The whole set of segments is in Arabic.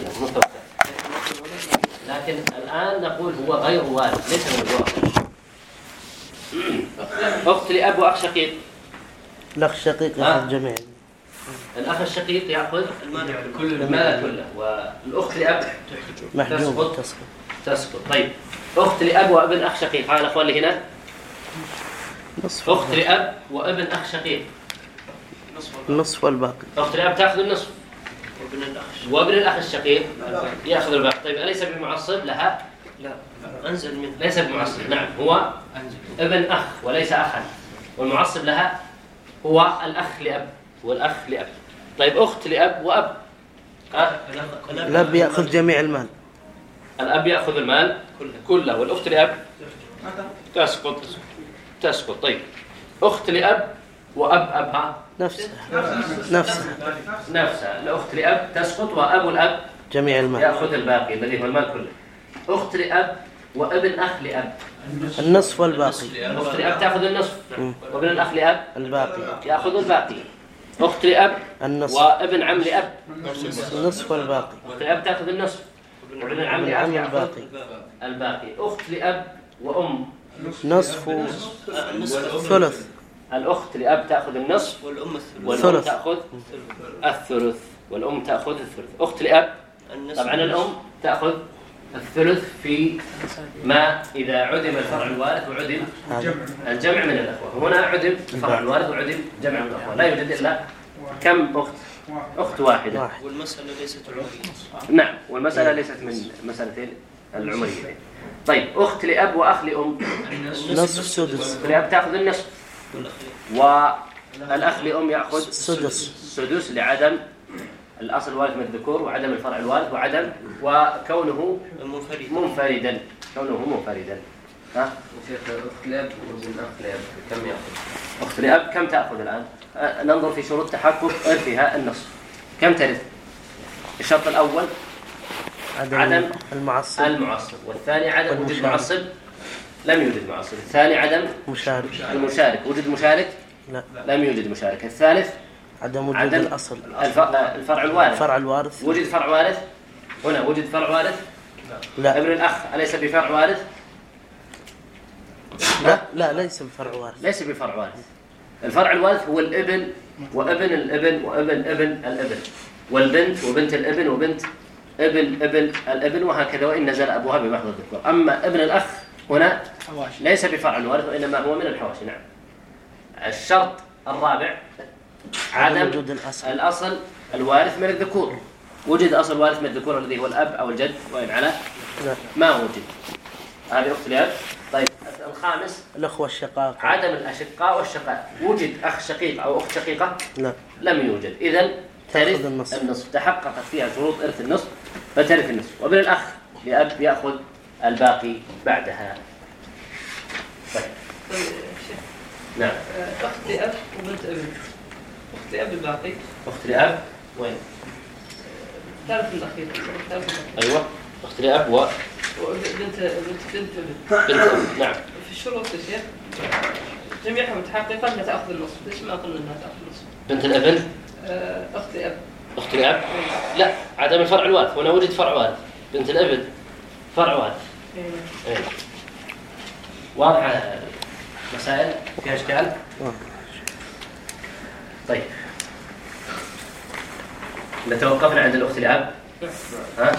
تفصيلا مطلقا لكن الآن نقول هو غير والد ليس من الواقع أخت لأب وأخ شقيق. الأخ الشقيق يأخذ جميعا الأخ الشقيق يأخذ المال كله المال كله والأخت لأب محجوب تسقط. تسقط. طيب. أخت لأب وابن أخ شقيق. هاي الأخوان اللي هنا. أخت لأب وابن أخ شقيق. النصف والباقي. أخت لأب تأخذ النصف. وابن الأخ. وابن الأخ الشقيق. نعم. يأخذ الباقي طيب أليس بمعصب لها؟ لا. أنزل من ليس بمعصب نعم. هو أنزل. ابن أخ وليس أخا. والمعصب لها هو الأخ لأب. والأخ لأب. طيب أخت لأب وأب. الأب يأخذ جميع المال. الأب يأخذ المال كله, والأخت لأب؟ تسقط تسقط طيب. أخت لأب وأب أبها. نفسها. نفسها. نفسها. الأخت لأب تسقط وأب الأب جميع المال. يأخذ الباقي الذي هو المال كله. أخت لأب وابن أخ لأب. النصف والباقي. أخت لأب تأخذ النصف. وابن الأخ لأب الباقي. يأخذ الباقي. أخت لأب النصف. وابن عم لأب. النصف والباقي. أخت لأب تأخذ النصف. وابن عم لأب الباقي. الباقي. أخت لأب وأم. نصف ثلث. الأخت لأب تأخذ النصف والأم الثلث. والأم تأخذ الثلث. والأم تأخذ الثلث. أخت لأب. طبعا الأم تأخذ الثلث في ما إذا عدم الفرع الوارث وعدم الجمع من الأخوة. هنا عدم الفرع الوارث وعدم جمع من الأخوة. لا يوجد إلا كم أخت؟ أخت واحدة. والمسألة ليست عمرية. نعم والمسألة ليست من مسألتين العمريتين. طيب أخت لأب وأخ لأم. النصف. السدس لأب تأخذ النصف. والأخ لأم يأخذ سدس سدس لعدم الأصل الوالد من الذكور وعدم الفرع الوالد وعدم وكونه منفردا منفردا كونه منفردا ها؟ وشيخ أخت لأب وزن أخ لأب كم يأخذ؟ أخت لأب كم تأخذ الآن؟ أه، ننظر في شروط تحقق إرثها النصف كم ترث؟ الشرط الأول عدم, عدم المعصب المعصب والثاني عدم وجود معصب لم يوجد معصوم الثاني عدم مشارك. المشارك. وجد مشارك؟ لا. لم يوجد مشارك. الثالث عدم وجود عدم الأصل. الفرع, الفرع الوارث. فرع الوارث. وجد فرع وارث؟ هنا وجد فرع وارث؟ لا. ابن الأخ أليس بفرع وارث؟ لا لا ليس بفرع وارث. ليس بفرع وارث. الفرع الوارث هو الابن وابن الابن وابن ابن الابن. والبنت وبنت الابن وبنت ابن ابن الابن وهكذا وإن نزل أبوها بمحض الذكر أما ابن الأخ هنا حواشي ليس بفرع الوارث وإنما هو من الحواشي نعم. الشرط الرابع عدم وجود الأصل. الأصل الوارث من الذكور. وجد أصل وارث من الذكور الذي هو الأب أو الجد وإن على ما وجد. هذه أخت لأب طيب الخامس الأخوة الشقاق. عدم الأشقاء والشقاء. وجد أخ شقيق أو أخت شقيقة لا لم يوجد. إذا ترث النصف. النصف. تحققت فيها شروط إرث النصف فترث النصف. وابن الأخ لأب يأخذ الباقي بعدها. طيب. نعم. اخت لاب وبنت أبي. اخت لاب الباقي. اخت لاب وين؟ الثالث الأخير. أيوه. اخت لاب و بنت بنت بنت بنت نعم. في الشروط يا شيخ. جميعها متحققه انها تأخذ النصف ليش ما قلنا إنها تأخذ النصف؟ بنت الأبن؟ أه، اخت لاب اخت لاب؟ إيه. لا عدم الفرع الوارث هنا وجد فرع وارث بنت الأبن؟ فرع وارث إيه. واضحة المسائل فيها إشكال؟ طيب. إذا توقفنا عند الأخت لأب ها؟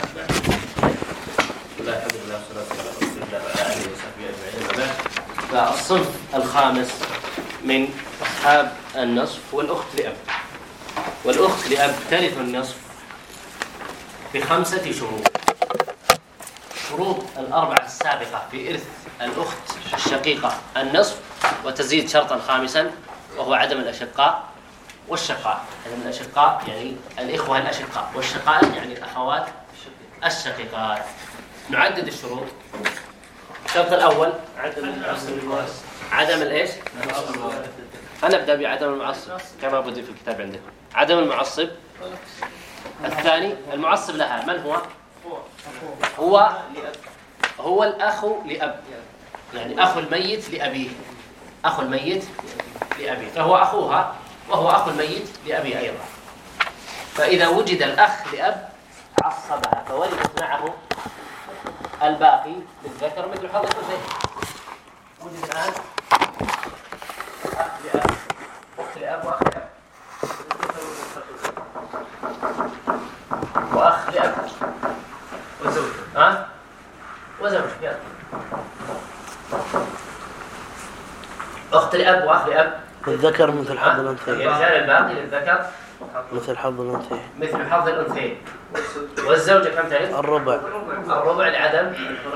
الحمد لله والصلاة والسلام على رسول الله وعلى آله وصحبه أجمعين. فالصنف الخامس من أصحاب النصف والأخت لأب. والأخت لأب ترث النصف بخمسة شروط الشروط الأربعة السابقة في إرث الأخت الشقيقة النصف وتزيد شرطا خامسا وهو عدم الأشقاء والشقاء. عدم الأشقاء يعني الإخوة الأشقاء والشقاء يعني الأخوات الشقيقات. نعدد الشروط. الشرط الأول عدم عدم الإيش؟ أنا أبدأ بعدم المعصب كما بدي في الكتاب عندكم عدم المعصب. الثاني المعصب لها من هو؟ هو هو الأخ لأب. يعني أخو الميت لأبيه. أخو الميت لأبيه. فهو أخوها وهو أخو الميت لأبيه أيضا. فإذا وجد الأخ لأب عصبها فولدت معه الباقي للذكر مثل حظ الأنثيين وجد الآن أخ لأب. أخ لأب وأخ What's up? Huh? What's up? Yeah. أخت الأب وأخ الأب. الذكر يعني مثل حظ الأنثيين الرجال الباقي للذكر مثل حظ الأنثيين مثل حظ الأنثيين والزوجة كم تعرف؟ الربع. الربع لعدم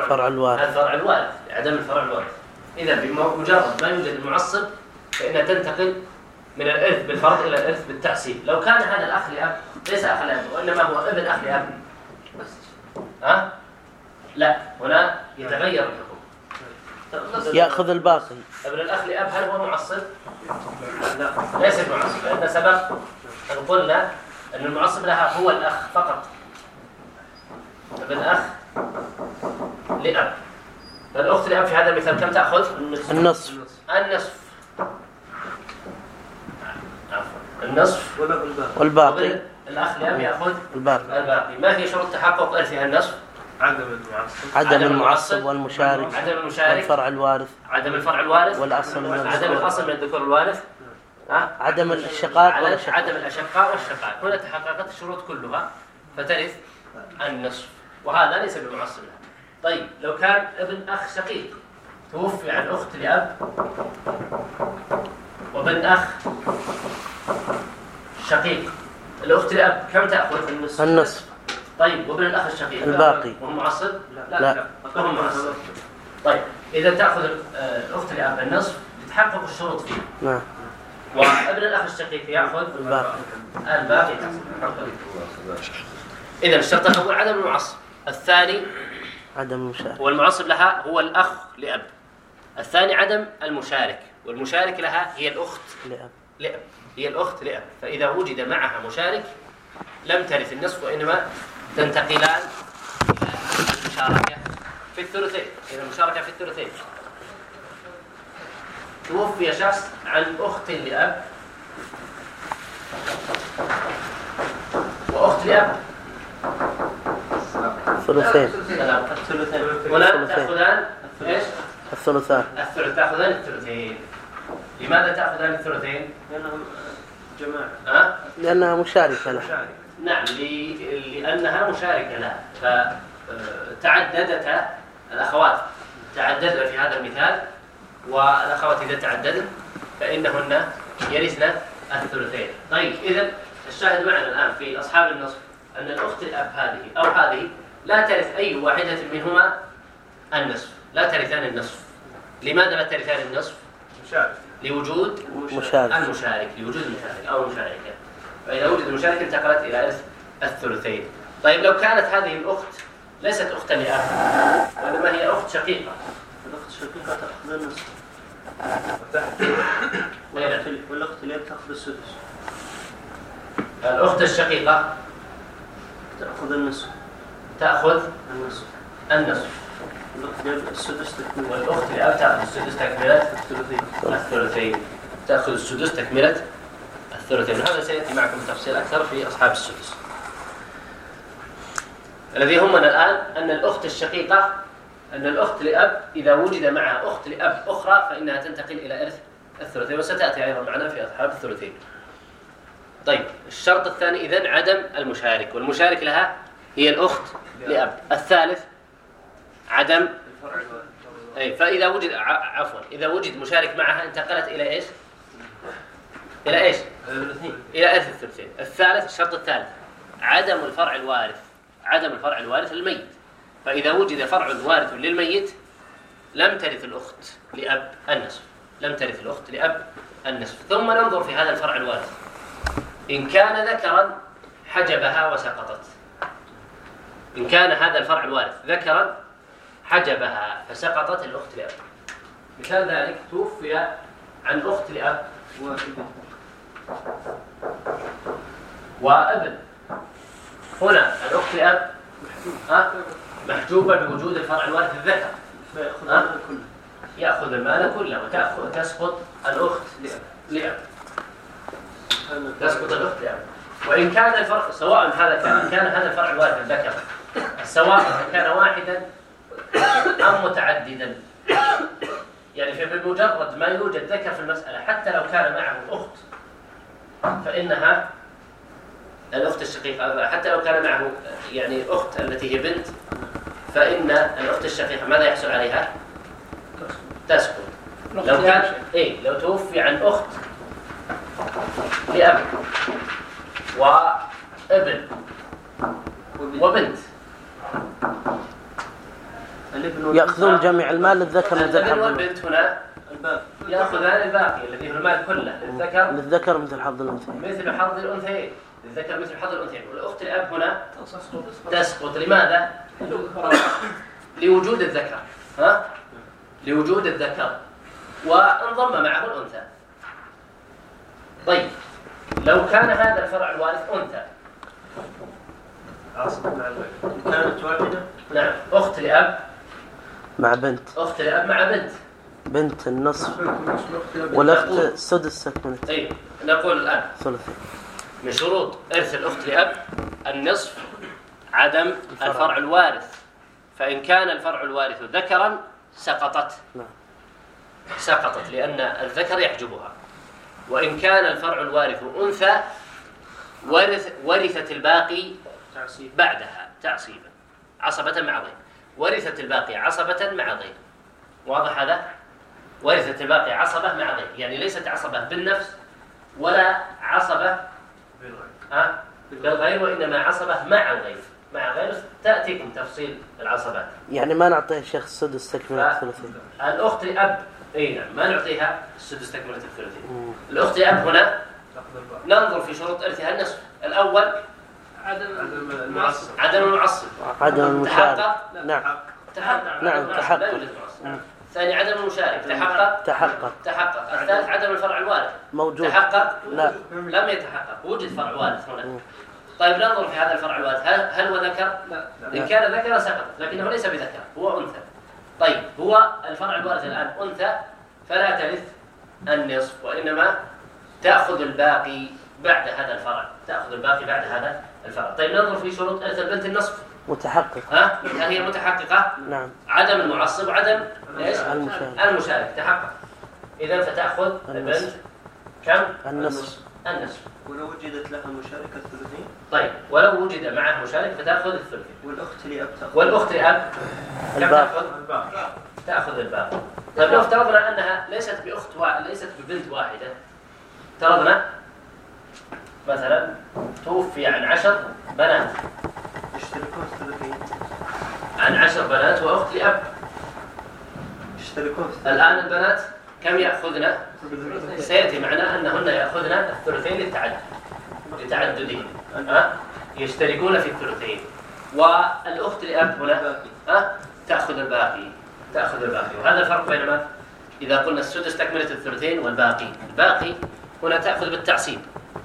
فرع الوارث. الفرع الوارث. لعدم الفرع الوارث. إذا بمجرد ما يوجد المعصب فإنها تنتقل من الإرث بالفرض إلى الإرث بالتعصيب لو كان هذا الأخ لأب ليس أخ لأب وإنما هو ابن أخ لأب. ها؟ لا هنا يتغير الحكم. يأخذ الباقي. ابن الأخ لأب هل هو معصب؟ لا ليس معصب. لأن سبق أن قلنا أن المعصب لها هو الأخ فقط. ابن الاخ لأب. الأخت لأب في هذا المثال كم تأخذ؟ النصف. النصف. النصف. النصف. والباقي. الأخ لم يأخذ الباقي. الباقي. ما في شروط تحقق ألف النصف عدم المعصب. عدم المعصب والمشارك. عدم المشارك. والفرع الوارث. عدم الفرع الوارث. والأصل من عدم الأصل من الذكور الوارث. عدم الشقاء والشقاق. عدم الأشقاء والشقاء هنا تحققت الشروط كلها فترث النصف. وهذا ليس بمعصب. طيب لو كان ابن أخ شقيق توفي عن أخت لأب وابن أخ شقيق الأخت الأب كم تأخذ في النصف؟ النصف. طيب وابن الأخ الشقيق الباقي. وهو معصب؟ لا لا, لا. معصب. طيب إذا تأخذ آه، الأخت الأب النصف تتحقق الشروط فيه نعم. وابن الأخ الشقيق يأخذ؟ الباقي. الباقي إذا الشرط الأول عدم المعصب. الثاني عدم المشارك والمعصب لها هو الأخ لأب. الثاني عدم المشارك. والمشارك لها هي الأخت لأب. لأب. هي الأخت لأب فإذا وجد معها مشارك لم ترث النصف وإنما تنتقلان إلى المشاركة في الثلثين إلى المشاركة في الثلثين. توفي شخص عن أخت لأب. وأخت لأب. الثلثين. الثلثين. ولا تأخذان الثلثين الثلثان. الثلثان تأخذان الثلثين. لماذا تأخذ هذه الثلثين؟ لأنهم جماعة أه؟ لأنها مشاركة لها مشاركة. نعم لأنها مشاركة لها فتعددت آه، الأخوات تعددن في هذا المثال والأخوات إذا تعددن فإنهن يرثن الثلثين طيب إذا الشاهد معنا الآن في أصحاب النصف أن الأخت الأب هذه أو هذه لا ترث أي واحدة منهما النصف لا ترثان النصف لماذا لا ترثان النصف؟ لوجود مشارك المشارك لوجود المشارك أو المشاركة. فإذا وجد المشاركة انتقلت إلى الثلثين. طيب لو كانت هذه الأخت ليست أختا لاخر وإنما هي أخت شقيقة؟ الأخت الشقيقة تأخذ النصف. والأخت اللي تأخذ السدس. الأخت الشقيقة تأخذ النصف. تأخذ النصف. النصف. والاخت تاخذ السدس تكمله الثلثين الثلثين تاخذ السدس تكمله الثلثين وهذا سياتي معكم تفصيل أكثر في اصحاب السدس الذي يهمنا الان ان الاخت الشقيقه ان الاخت لاب اذا وجد معها اخت لاب أخرى فانها تنتقل إلى ارث الثلثين وستاتي أيضا معنا في اصحاب الثلثين طيب الشرط الثاني اذا عدم المشارك والمشارك لها هي الأخت لأب. الثالث عدم أي فإذا وجد عفوا إذا وجد مشارك معها انتقلت إلى إيش؟ إلى إيش؟ إلى إرث الثلثين. الثالث الشرط الثالث عدم الفرع الوارث. عدم الفرع الوارث للميت. فإذا وجد فرع وارث للميت لم ترث الأخت لأب النصف. لم ترث الأخت لأب النصف. ثم ننظر في هذا الفرع الوارث. إن كان ذكرا حجبها وسقطت. إن كان هذا الفرع الوارث ذكرا حجبها فسقطت الأخت لأب. مثال ذلك توفي عن أخت لأب وابن. هنا الأخت لأب محجوبة بوجود الفرع الوارث الذكر. يأخذ المال كله وتأخذ تسقط الأخت لأب. تسقط الأخت لأب. وإن كان الفرع سواء هذا كان كان هذا الفرع الوارث الذكر. سواء كان واحدا أم متعددا. يعني بمجرد ما يوجد ذكر في المسألة حتى لو كان معه أخت فإنها الأخت الشقيقة حتى لو كان معه يعني أخت التي هي بنت فإن الأخت الشقيقة ماذا يحصل عليها؟ تسكت. لو كان يعني. إيه لو توفي عن أخت لأب وابن وبنت. يأخذون جميع المال للذكر مثل حظ والبنت هنا يأخذان الباقي الذي هو المال كله للذكر للذكر مثل حظ الأنثيين. مثل حظ الأنثيين للذكر مثل حظ الأنثيين والأخت الأب هنا تسقط. لماذا؟ لوجود الذكر. ها؟ لوجود الذكر. وانضم معه الأنثى. طيب. لو كان هذا الفرع الوارث أنثى. كانت واحدة؟ نعم. أخت لأب. مع بنت. أخت الأب مع بنت. بنت النصف. والأخت سدس سكنت أي طيب، نقول الآن. ثلثي من شروط إرث الأخت لأب النصف عدم الفرع, الفرع. الوارث. فإن كان الفرع الوارث ذكرا سقطت. نعم. سقطت لأن الذكر يحجبها. وإن كان الفرع الوارث أنثى ورث ورثت الباقي بعدها تعصيبا. عصبة مع ضيف ورثت الباقي عصبة مع غيره. واضح هذا؟ ورثت الباقي عصبة مع غيره. يعني ليست عصبة بالنفس ولا عصبة بالغير بالغير وإنما عصبة مع الغير مع غير تأتيكم تفصيل العصبات. يعني ما نعطيها شخص سدس تكملة الثلاثين. الأخت أب أي نعم ما نعطيها السدس تكملة الثلاثين. الأخت أب هنا. ننظر في شروط إرثها النصف. الأول عدم المعصب عدم المعصب عدم المشارك نعم. تحقق. نعم تحقق. الثاني نعم. عدم المشارك تحقق؟ تحقق. تحقق. الثالث عدم الفرع الوارث. موجود. تحقق؟ لا. لم يتحقق. وجد فرع وارث هنا نعم. طيب ننظر في هذا الفرع الوارث. هل هل هو ذكر؟ لا. إن كان ذكر سقط. لكنه ليس بذكر. هو أنثى. طيب هو الفرع الوارث الآن أنثى فلا ترث النصف وإنما تأخذ الباقي بعد هذا الفرع. تأخذ الباقي بعد هذا الفرع طيب ننظر في شروط إرث البنت النصف. متحقق. ها؟ هل هي متحققة؟ نعم. عدم المعصب عدم إيش؟ المشارك. المشارك. تحقق. إذا فتأخذ البنت كم؟ النصف. النصف. ولو وجدت لها مشاركة الثلثين؟ طيب ولو وجد معها مشارك فتأخذ الثلثين. والأخت لأب تأخذ. والأخت لأب تأخذ؟ الباقي. تأخذ؟ الباب طيب لو افترضنا أنها ليست بأخت و... ليست ببنت واحدة افترضنا مثلا توفي عن عشر بنات. يشتركون الثلثين عن عشر بنات وأخت لأب. يشتركون الآن البنات كم يأخذن؟ سيأتي معنا أنهن يأخذن الثلثين للتعدد. لتعددهن. يشتركون في الثلثين. والأخت لأب هنا؟ ها؟ تأخذ الباقي. تأخذ الباقي. وهذا الفرق بين إذا قلنا السدس تكملت الثلثين والباقي. الباقي هنا تأخذ بالتعصيب.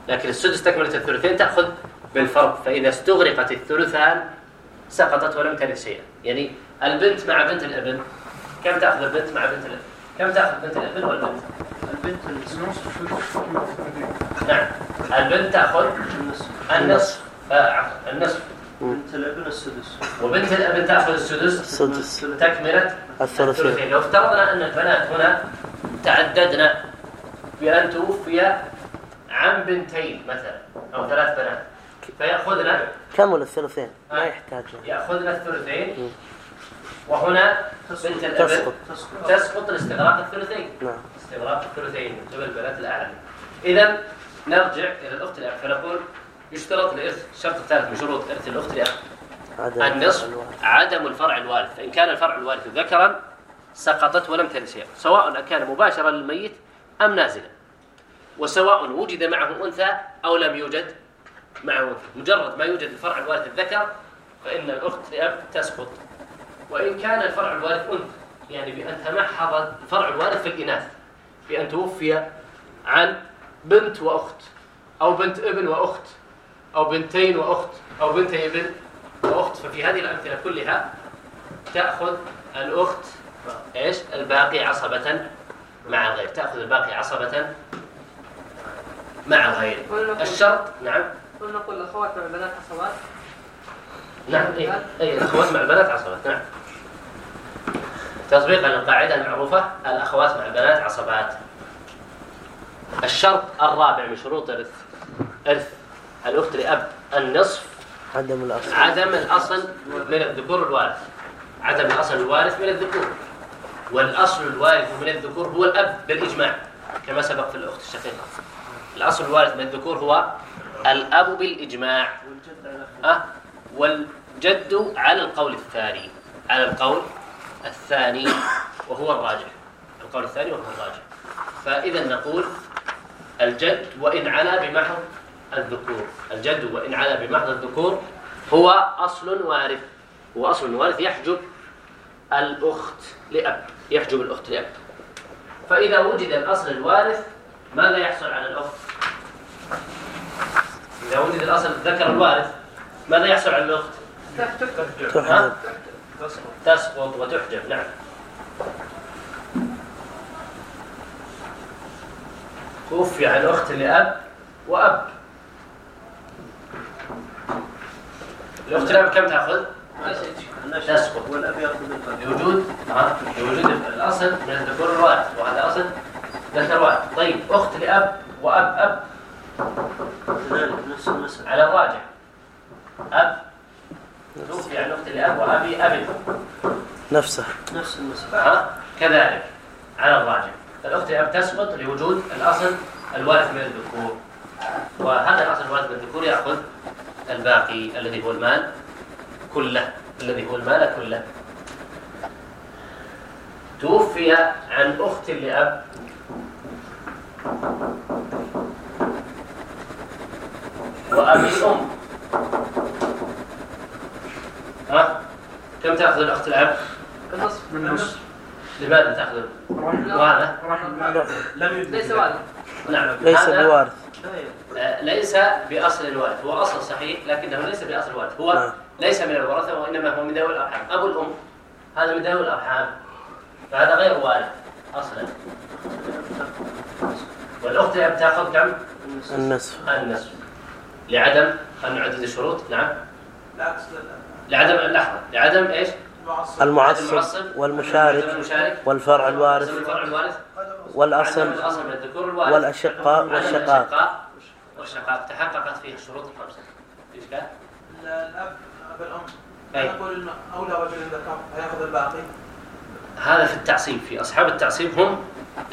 لكن السدس تكملة الثلثين تأخذ بالفرض فإذا استغرقت الثلثان سقطت ولم ترث شيئا. يعني البنت مع بنت الابن كم تأخذ البنت مع بنت الابن؟ كم تأخذ بنت الابن والبنت؟ البنت النصف. نعم. البنت تأخذ النصف. النصف. آه، النصف. بنت الابن السدس. وبنت الابن تأخذ السدس. السدس. تكملة الثلثين. لو افترضنا أن البنات هنا تعددنا بأن توفي عن بنتين مثلا أو ثلاث بنات. فيأخذنا. كامل الثلثين؟ ما آه. يحتاج. يأخذنا الثلثين. وهنا بنت الأب تسقط. تسقط لاستغراق الثلثين. نعم. استغراق الثلثين من قبل البنات الأعلى إذا نرجع إلى الأخت الأب. فنقول يشترط لإرث الشرط الثالث من شروط إرث الأخت الأب. النصف عدم الفرع الوارث. فإن كان الفرع الوارث ذكرا سقطت ولم ترث سواء كان مباشرا للميت أم نازلا. وسواء وجد معه أنثى أو لم يوجد معه أنثى. مجرد ما يوجد الفرع الوارث الذكر فإن الأخت لأب تسقط. وإن كان الفرع الوارث أنثى يعني بأن تمحض الفرع الوارث في الإناث. بأن توفي عن بنت وأخت أو بنت ابن وأخت أو بنتين وأخت أو بنتي ابن وأخت. ففي هذه الأمثلة كلها تأخذ الأخت إيش؟ الباقي عصبة مع الغير تأخذ الباقي عصبة مع الغير. الشرط نعم. قلنا قل الأخوات مع البنات عصبات نعم اي الأخوات مع البنات عصبات نعم. تطبيقا للقاعده المعروفة الأخوات مع البنات عصبات الشرط الرابع من شروط الارث إرث الأخت لأب النصف عدم الأصل. عدم الأصل من الذكور الوارث. عدم الأصل الوارث من الذكور. والأصل الوارث من الذكور هو الأب بالإجماع كما سبق في الأخت الشقيقة. الأصل الوارث من الذكور هو الأب بالإجماع. أه؟ والجد على القول الثاني. على القول الثاني وهو الراجح. القول الثاني وهو الراجح. فإذا نقول الجد وإن على بمحض الذكور. الجد وإن على بمحض الذكور هو أصل وارث. هو أصل وارث يحجب الأخت لأب. يحجب الأخت لأب. فإذا وجد الأصل الوارث ماذا يحصل على الأخت؟ إذا ولد الأصل ذكر الوارث ماذا يحصل على الأخت؟ تحجب. تسقط وتحجب نعم. توفي عن أخت لأب وأب. الأخت لأب كم تأخذ؟ تسقط. والأب يأخذ لوجود لوجود الأصل من الذكور الوارث وهذا أصل ذكر واحد طيب أخت لأب وأب أب. نصف على الراجع أب. توفي عن أخت الأب وأبي أب نفسه. نفس النصف ها كذلك. على الراجع الأخت الأب تسقط لوجود الأصل الوارث من الذكور. وهذا الأصل الوارث من الذكور يأخذ الباقي الذي هو المال كله. الذي هو المال كله. توفي عن أخت لأب. وأبي الأم ها؟ كم تأخذ الأخت الأب؟ النصف. من النصف. لماذا تأخذ؟ وهذا؟ لم ليس وارث. نعم. ليس بوارث. آه، ليس بأصل الوارث. هو أصل صحيح لكنه ليس بأصل الوارث. هو نعم. ليس من الورثة وإنما هو من ذوي الأرحام. أبو الأم. هذا من ذوي الأرحام. فهذا غير وارث أصلا. والأخت تأخذ كم؟ النصف. النصف. لعدم خلينا نعدد الشروط. نعم. لا لعدم لحظة. لعدم إيش؟ المعصب والمشارك والفرع الوارث. والأصل. والأشقاء والشقاق والشقاق تحققت فيه الشروط الخمسة. الأب الأم. نقول أنه أولى رجل ذكر فيأخذ الباقي. هذا في التعصيب. في أصحاب التعصيب هم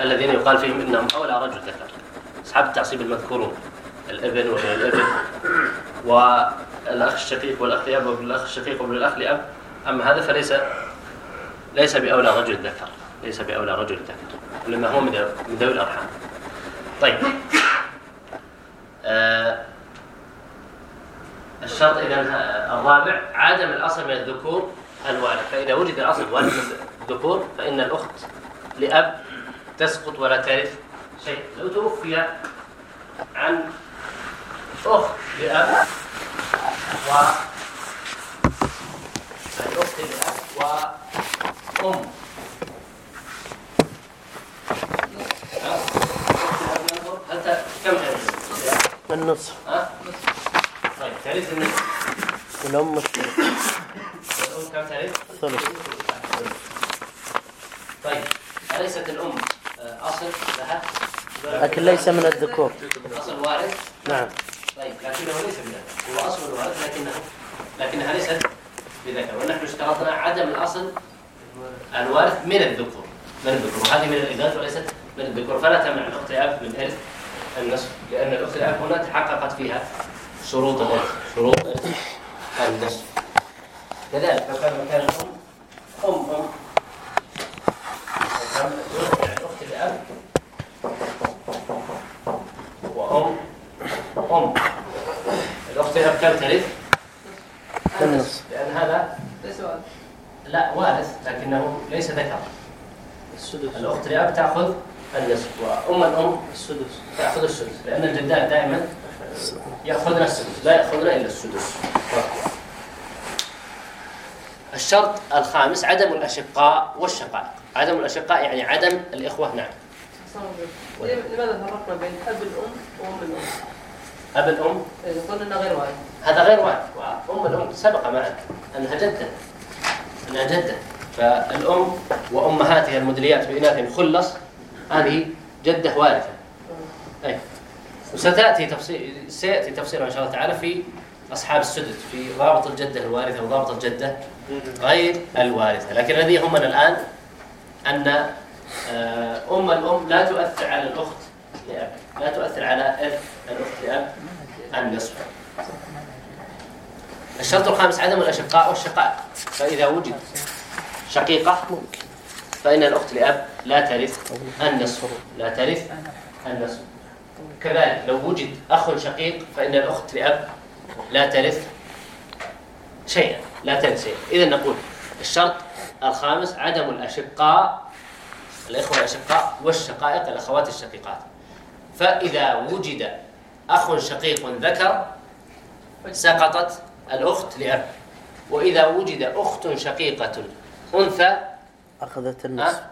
الذين يقال فيهم إنهم أولى رجل ذكر. أصحاب التعصيب المذكورون. الابن وغير الابن والأخ الشقيق والأخ لأب وابن الاخ الشقيق وابن الاخ لأب. أما هذا فليس ليس بأولى رجل ذكر. ليس بأولى رجل ذكر. لما هو من ذوي الأرحام. طيب. آه الشرط إذا الرابع عدم الأصل من الذكور الوالد فإذا وجد الأصل والد الذكور فإن الأخت لأب تسقط ولا تعرف شيء لو توفي عن Oh, أخت لأب و الأخت لأب وأم أنت كم تعرف؟ النصف ها؟ طيب تعرف النصف الأم كم تعرف؟ الثلث طيب أليست الأم آه، أصل لها؟ لكن ليس من الذكور أصل وارد نعم لكنه ليس بذكر هو أصل الوارث لكنه لكنها ليست بذكر. ونحن اشترطنا عدم الأصل الوارث من الذكور. من الذكور. وهذه من الإناث وليست من الذكور. فلا تمنع الأخت الأب من إرث النصف لأن الأخت الأب هنا تحققت فيها شروط الإرث شروط النصف. كذلك فكان مكان مكان تعترف ترث؟ النصف لأن هذا ليس وارث لا وارث لكنه ليس ذكر. السدس. الأخت لأب تأخذ النصف وأم الأم السدس. تأخذ السدس لأن الجداد دائما يأخذنا السدس لا يأخذنا إلا السدس. الشرط الخامس عدم الأشقاء والشقائق عدم الأشقاء يعني عدم الإخوة نعم. لماذا فرقنا بين أب الأم وأم الأم؟ أب الأم؟ إيه، قلنا غير وارث هذا غير وارد وأم الأم سبق معنا أنها جدة أنها جدة. فالأم وأمهاتها المدليات بإناث خلص هذه جدة وارثة أي طيب. وستأتي تفصيل سيأتي تفصيل إن شاء الله تعالى في أصحاب السدد في ضابط الجدة الوارثة وضابط الجدة غير الوارثة لكن الذي يهمنا الآن أن آه، أم الأم لا تؤثر على الأخت لأب لا تؤثر على إرث الأخت لأب النصف. الشرط الخامس عدم الأشقاء والشقائق فإذا وجد شقيقة فإن الأخت لأب لا ترث النصف. لا ترث النصف. كذلك لو وجد أخ شقيق فإن الأخت لأب لا ترث شيئا لا ترث شيئا. إذا نقول الشرط الخامس عدم الأشقاء الإخوة الأشقاء والشقائق الأخوات الشقيقات. فإذا وجد أخ شقيق ذكر سقطت الأخت لأب. وإذا وجد أخت شقيقة أنثى أخذت النصف.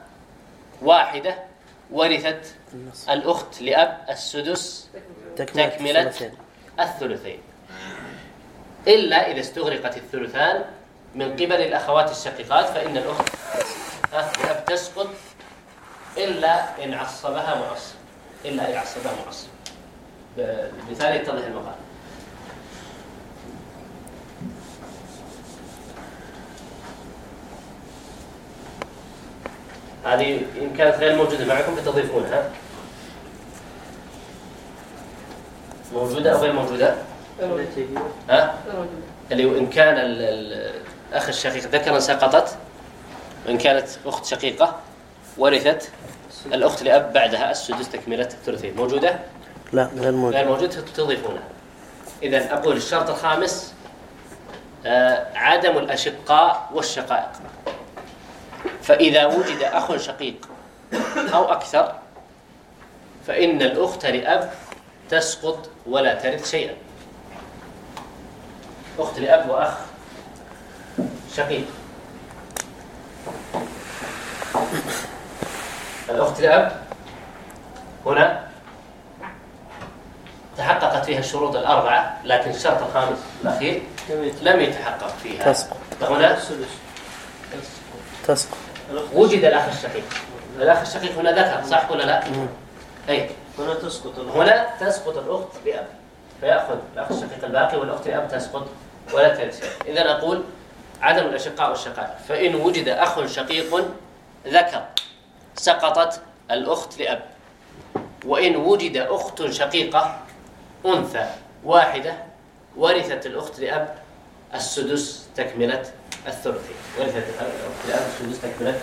واحدة ورثت النصف. الأخت لأب السدس تكملة, تكملة الثلثين. إلا إذا استغرقت الثلثان من قبل الأخوات الشقيقات فإن الأخت لأب تسقط إلا إن عصبها معصب. إلا إن عصبها معصب. بالتالي يتضح المقال. هذه إن كانت غير موجودة معكم فتضيفونها موجودة أو غير موجودة؟ ها؟ اللي إن كان الأخ الشقيق ذكرا سقطت وإن كانت أخت شقيقة ورثت الأخت لأب بعدها السدس تكملة الثلثين موجودة؟ لا غير موجودة غير موجودة تضيفونها إذا أقول الشرط الخامس آه، عدم الأشقاء والشقائق فإذا وجد أخ شقيق أو أكثر فإن الأخت لأب تسقط ولا ترث شيئا. أخت لأب وأخ شقيق. الأخت لأب هنا تحققت فيها الشروط الأربعة لكن الشرط الخامس الأخير لم يتحقق فيها. تسقط. تسقط. تسقط. وجد الأخ الشقيق. الأخ الشقيق هنا ذكر صح ولا لا؟ اي هنا تسقط الأخت. هنا تسقط الأخت بأب فيأخذ الأخ الشقيق الباقي والأخت بأب تسقط ولا تنسى. إذا أقول عدم الأشقاء والشقائق فإن وجد أخ شقيق ذكر سقطت الأخت لأب. وإن وجد أخت شقيقة أنثى واحدة ورثت الأخت لأب. السدس تكملة الثلثي. ورثت الآن السدس تكملة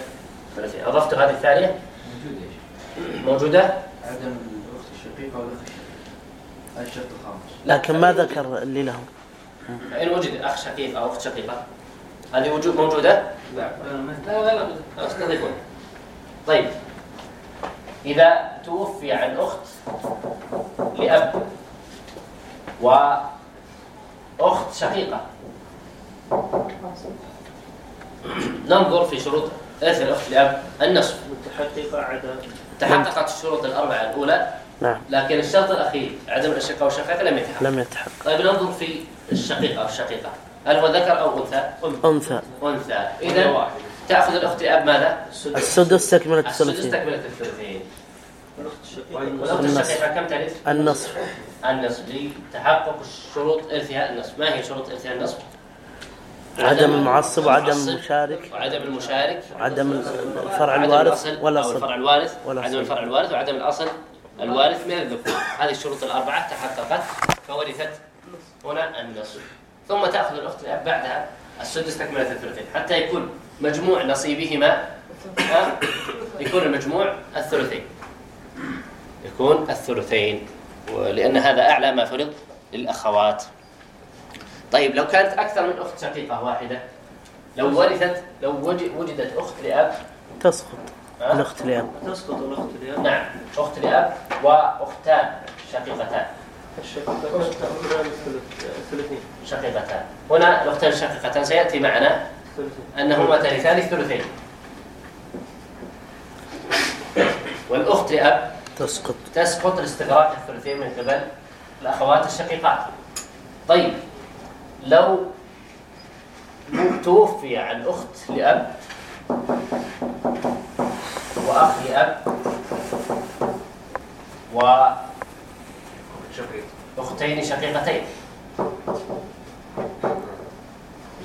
الثلثي أضفت هذه الثانية موجودة؟ موجودة عدم الأخت الشقيقة والأخت الشقيقة الشرط الخامس لكن ما ذكر اللي له. إن وجد أخ شقيق أو أخت شقيقة هذه وجود موجودة؟ لا. لا لا لا طيب. إذا توفي عن أخت لأب وأخت شقيقة ننظر في شروط إرث الأخت لأب النصف. متحققة عدم تحققت الشروط الأربعة الأولى نعم. لكن الشرط الأخير عدم الشقة والشقيقة لم يتحقق. لم يتحقق. طيب ننظر في الشقيقة أو الشقيقة. هل هو ذكر أو أنثى؟ أنثى. أنثى. إذا تأخذ الأخت لأب ماذا؟ السدس. تكملة الثلثين. السدس تكملة الثلثين. والأخت الشقيقة. كم ترث؟ النصف. النصف. لتحقق شروط إرثها النصف. ما هي شروط إرثها النصف؟ عدم المعصب وعدم المشارك وعدم المشارك. عدم الفرع الوارث ولا الفرع الوارث عدم الفرع الوارث وعدم الأصل الوارث من الذكور. هذه الشروط الأربعة تحققت فورثت هنا النصف. ثم تأخذ الأخت الاب بعدها السدس تكملة الثلثين. حتى يكون مجموع نصيبهما يكون المجموع الثلثين. يكون الثلثين. لأن هذا أعلى ما فرض للأخوات. طيب لو كانت أكثر من أخت شقيقة واحدة لو ورثت لو وجدت أخت لأب؟ تسقط. الأخت لأب. تسقط الأخت لأب. نعم. أخت لأب وأختان شقيقتان. شقيقتان. هنا الأختان الشقيقتان سيأتي معنا. أنهما ترثان الثلثين. والأخت لأب تسقط. تسقط لاستغراق الثلثين من قبل الأخوات الشقيقات. طيب لو توفي عن أخت لأب وأخ لأب وأختين شقيقتين.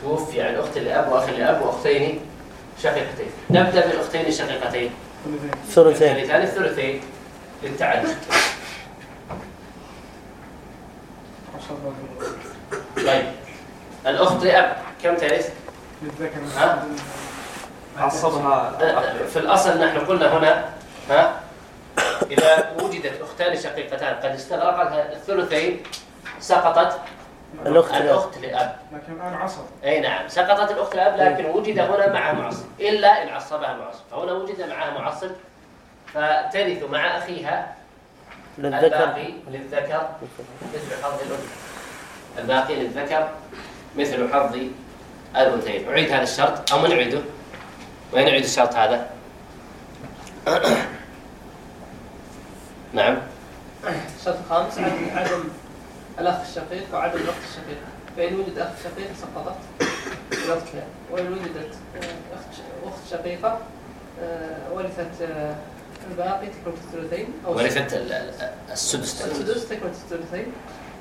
توفي عن أخت لأب وأخ لأب وأختين شقيقتين. نبدأ بالأختين الشقيقتين ثلثين. يعني الثاني الثلثين للتعدد. طيب. الأخت لأب كم تعرف؟ ها؟ عصبها في الأصل نحن قلنا هنا ها؟ إذا وجدت أختان شقيقتان قد استغرقتها الثلثين سقطت الأخت, الأخت لأب لكن الآن عصب أي نعم سقطت الأخت لأب لكن وجد هنا معها معصب إلا إن عصبها معصب فهنا وجد معها معصب فترث مع أخيها للذكر. الباقي للذكر. مثل حظ الأنثى الباقي للذكر. مثل حظ الأنثيين. أعيد هذا الشرط أو نعيده؟ وين نعيد الشرط هذا؟ نعم. الشرط الخامس عدم الأخ الشقيق وعدم الأخت الشقيقة. فإن وجد أخ شقيق سقطت الأضحية وإن وجدت أخت شقيقة آه، ورثت آه، الباقي تكون الثلثين أو ورثت السدس. السدس تكون الثلثين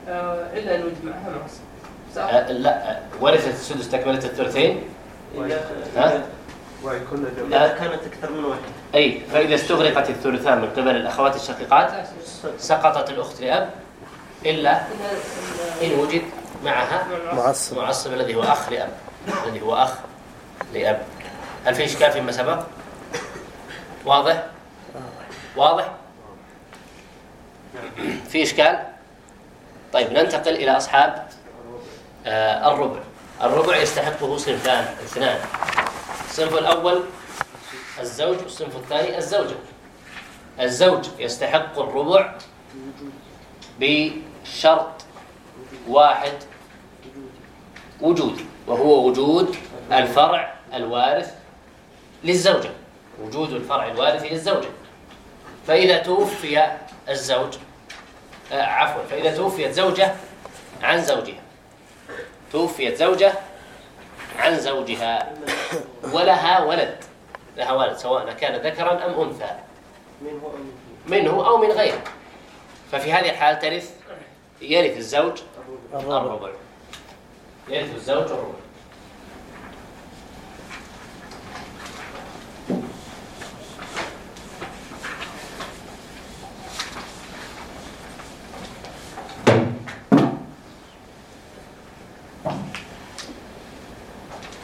آه، إلا أن وجد معها معصب أه، لا أه، ورثة السدس تكملت الثلثين ها؟ إذا كانت أكثر من واحد أي فإذا استغرقت الثلثان من قبل الأخوات الشقيقات سقطت الأخت لأب إلا إن وجد معها معصب معصب الذي هو أخ لأب الذي هو أخ لأب هل في إشكال فيما سبق؟ واضح؟ واضح؟ في إشكال؟ طيب ننتقل إلى أصحاب آه، الربع. الربع يستحقه صنفان اثنان. الصنف الأول الزوج والصنف الثاني الزوجة. الزوج يستحق الربع بشرط واحد وجودي وهو وجود الفرع الوارث للزوجة. وجود الفرع الوارث للزوجة. فإذا توفي الزوج آه، عفوا فإذا توفيت زوجة عن زوجها. توفيت زوجة عن زوجها ولها ولد لها ولد سواء كان ذكرا أم أنثى. منه أو من غيره. ففي هذه الحال ترث يرث الزوج الربع. يرث الزوج الربع.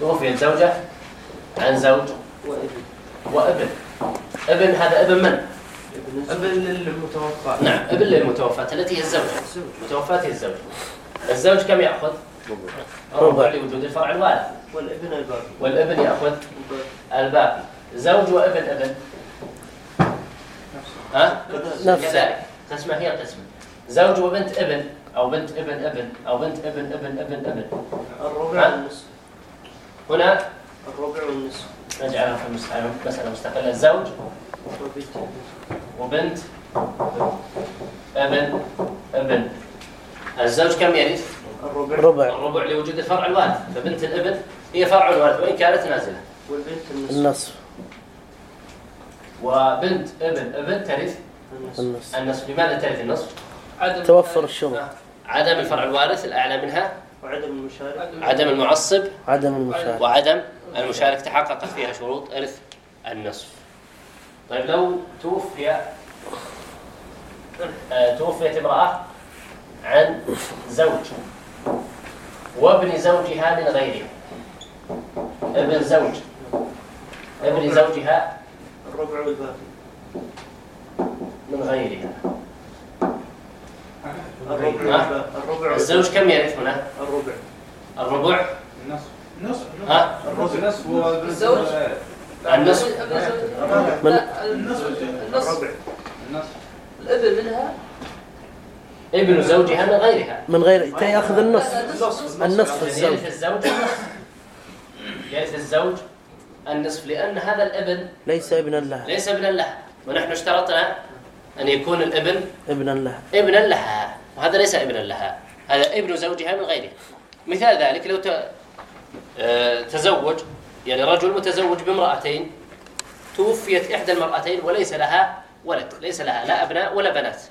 توفي الزوجة عن زوج وابن. ابن هذا ابن من؟ ابن المتوفاة نعم ابن للمتوفاة التي هي الزوجة. المتوفاة هي الزوجة. الزوج كم يأخذ؟ ربع لوجود الفرع الوارث. والابن الباقي. والابن يأخذ الباقي. زوج وابن ابن. ها؟ نفس. كذلك. قسمة هي قسمة. زوج وبنت ابن. أو بنت ابن ابن. أو بنت ابن ابن ابن ابن. الربع والنصف. هنا؟ الربع والنصف. نجعلها خمس مسألة مستقلة زوج وبنت. ابن. ابن. الزوج كم يرث؟ الربع. الربع لوجود الفرع الوارث. فبنت الابن هي فرع الوارث. وإن كانت نازلة. والبنت النصف. وبنت ابن. ابن ترث النصف. النصف. لماذا ترث النصف؟ عدم توفر الشروط عدم الفرع الوارث الأعلى منها وعدم المشارك عدم المعصب. عدم المشارك وعدم المشارك تحققت فيها شروط إرث النصف. طيب لو توفي آه، توفيت امرأة عن زوج وابن زوجها من غيره ابن زوج. ابن زوجها الربع والباقي. من غيرها. الربع. الربع. الزوج كم يعرف هنا؟ الربع. الربع. النصف. النصف. الربع. النصف الزوج. النصف. النصف. الربع. النصف. الابن منها؟ ابن زوجها من غيرها. من غير ياخذ النصف. النصف. يعني الزوج الزوج؟ يرث الزوج النصف لأن هذا الابن ليس ابنا لها. ليس ابنا لها. ونحن اشترطنا أن يكون الابن ابنا لها. ابنا لها. وهذا ليس ابنا لها. هذا ابن زوجها من غيره. مثال ذلك لو آه، تزوج يعني رجل متزوج بامرأتين توفيت إحدى المرأتين وليس لها ولد ليس لها لا أبناء ولا بنات.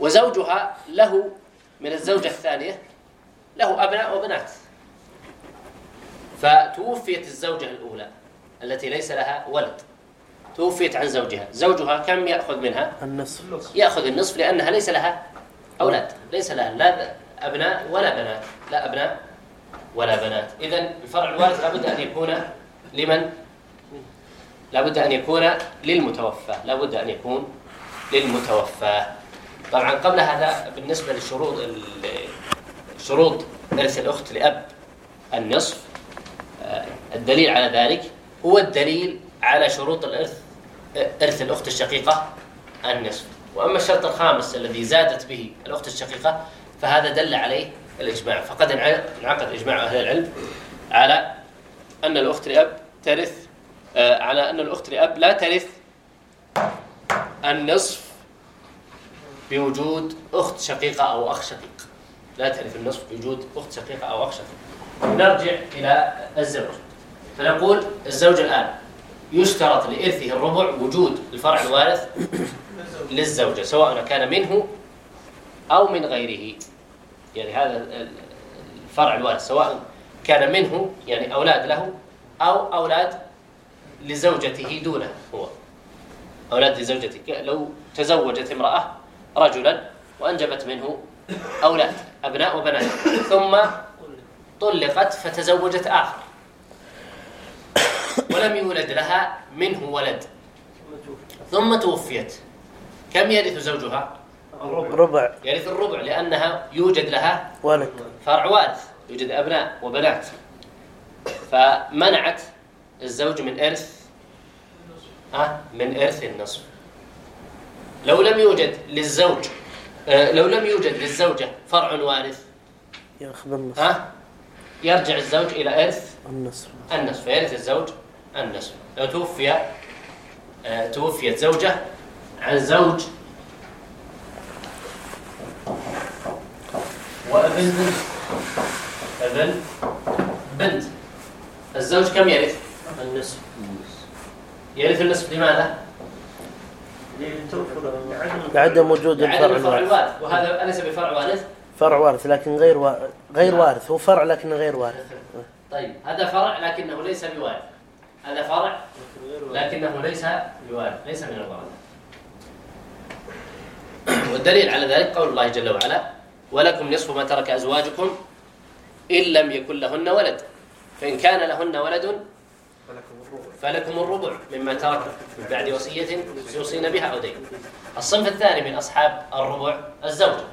وزوجها له من الزوجة الثانية له أبناء وبنات. فتوفيت الزوجة الأولى التي ليس لها ولد. توفيت عن زوجها. زوجها كم يأخذ منها؟ النصف. يأخذ النصف لأنها ليس لها أولاد. ليس لها لا أبناء ولا بنات. لا أبناء ولا بنات. إذا الفرع الوارث لابد أن يكون لمن؟ لابد أن يكون للمتوفى. لابد أن يكون للمتوفى. طبعا قبل هذا بالنسبة للشروط شروط إرث الأخت لأب النصف آه، الدليل على ذلك هو الدليل على شروط الإرث إرث الأخت الشقيقة النصف. وأما الشرط الخامس الذي زادت به الأخت الشقيقة فهذا دل عليه الإجماع. فقد انعقد إجماع أهل العلم على أن الأخت لأب ترث آه، على أن الأخت لأب لا ترث النصف بوجود أخت شقيقة أو أخ شقيق. لا ترث النصف بوجود أخت شقيقة أو أخ شقيق. نرجع إلى الزوج. فنقول الزوج الآن يشترط لإرثه الربع وجود الفرع الوارث للزوجة سواء كان منه أو من غيره. يعني هذا الفرع الوارث سواء كان منه يعني أولاد له أو أولاد لزوجته دونه هو. أولاد لزوجته. لو تزوجت امرأة رجلا وأنجبت منه أولاد أبناء وبنات ثم طلقت فتزوجت آخر. ولم يولد لها منه ولد. ثم توفيت. كم يرث زوجها؟ ربع. يرث الربع لأنها يوجد لها ولد. فرع وارث يوجد أبناء وبنات. فمنعت الزوج من إرث من إرث النصف. لو لم يوجد للزوج آه، لو لم يوجد للزوجة فرع وارث يأخذ النصف. يرجع الزوج إلى إرث النصف. النصف. فيرث الزوج النسب. لو توفي آه، توفيت زوجة عن زوج. وأبن بنت. أبن بنت. الزوج كم يرث؟ النصف. يرث النصف لماذا؟ لعدم وجود الفرع الوارث. وهذا أليس بفرع وارث؟ فرع وارث لكن غير وارث غير نعم. وارث. هو فرع لكنه غير وارث. طيب هذا فرع لكنه ليس بوارث. هذا فرع لكنه ليس بوارد ليس من الوارد والدليل على ذلك قول الله جل وعلا ولكم نصف ما ترك أزواجكم إن لم يكن لهن ولد. فإن كان لهن ولد فلكم الربع. مما ترك من بعد وصية يوصين بها أو دين. الصنف الثاني من أصحاب الربع الزوجة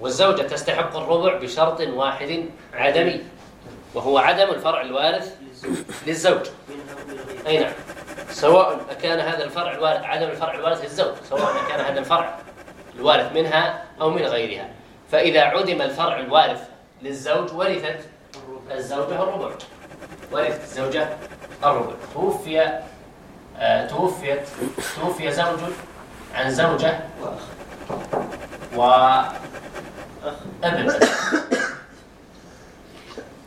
والزوجة تستحق الربع بشرط واحد عدمي وهو عدم الفرع الوارث للزوج. أي نعم. سواء كان هذا الفرع الوارث عدم الفرع الوارث للزوج. سواء كان هذا الفرع الوارث منها أو من غيرها. فإذا عدم الفرع الوارث للزوج ورثت الزوجة الربع. ورثت الزوجة الربع. توفي آه، توفيت توفي زوج عن زوجة وابن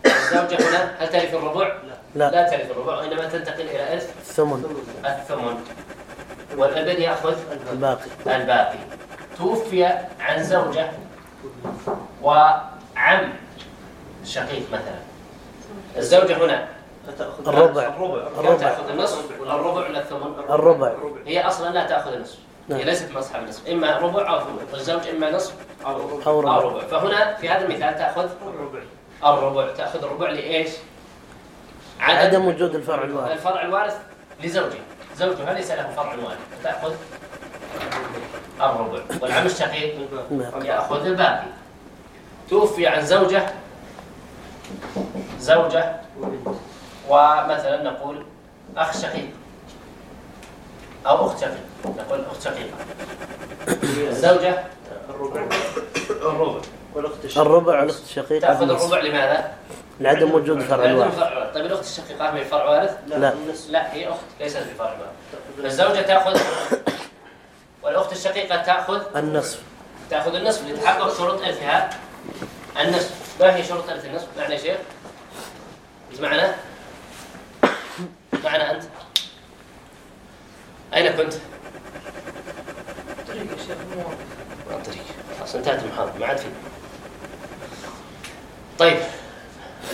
الزوجة هنا هل تلف الربع؟ لا. لا. لا تعرف الربع وإنما تنتقل إلى إيش؟ الثمن. الثمن والابن يأخذ الباقي. الباقي. توفي عن زوجة وعم شقيق مثلا. الزوجة هنا. الربع. الربع. الربع. تأخذ النصف. الربع ولا الثمن. الربع. هي أصلا لا تأخذ النصف. نعم. هي ليست من أصحاب النصف إما ربع أو ثمن. والزوج إما نصف أو ربع. أو ربع. فهنا في هذا المثال تأخذ الربع. الربع. تأخذ الربع لإيش؟ عدم, عدم وجود الفرع الوارث. الفرع الوارث لزوجه. زوجها هل ليس له فرع وارث تأخذ؟ الربع. والعم الشقيق؟ نعم. يأخذ الباقي. توفي عن زوجة زوجة ومثلا نقول أخ شقيق أو أخت شقيق. نقول أخت شقيقة. الزوجة الربع. الربع. والأخت الربع والأخت الشقيقة تأخذ الربع لماذا؟ لعدم وجود فرع الوارث طيب الأخت الشقيقة من فرع وارث؟ لا لا هي أخت ليست بفرع وارث الزوجة تاخذ والأخت الشقيقة تاخذ النصف تأخذ النصف لتحقق شروط ارثها النصف ما هي شروط ارث النصف؟ معنى شيخ؟ إيش معنى؟ معنا أنت؟ أين كنت؟ طريق يا شيخ مو طريق خلاص انتهت المحاضرة ما عاد في طيب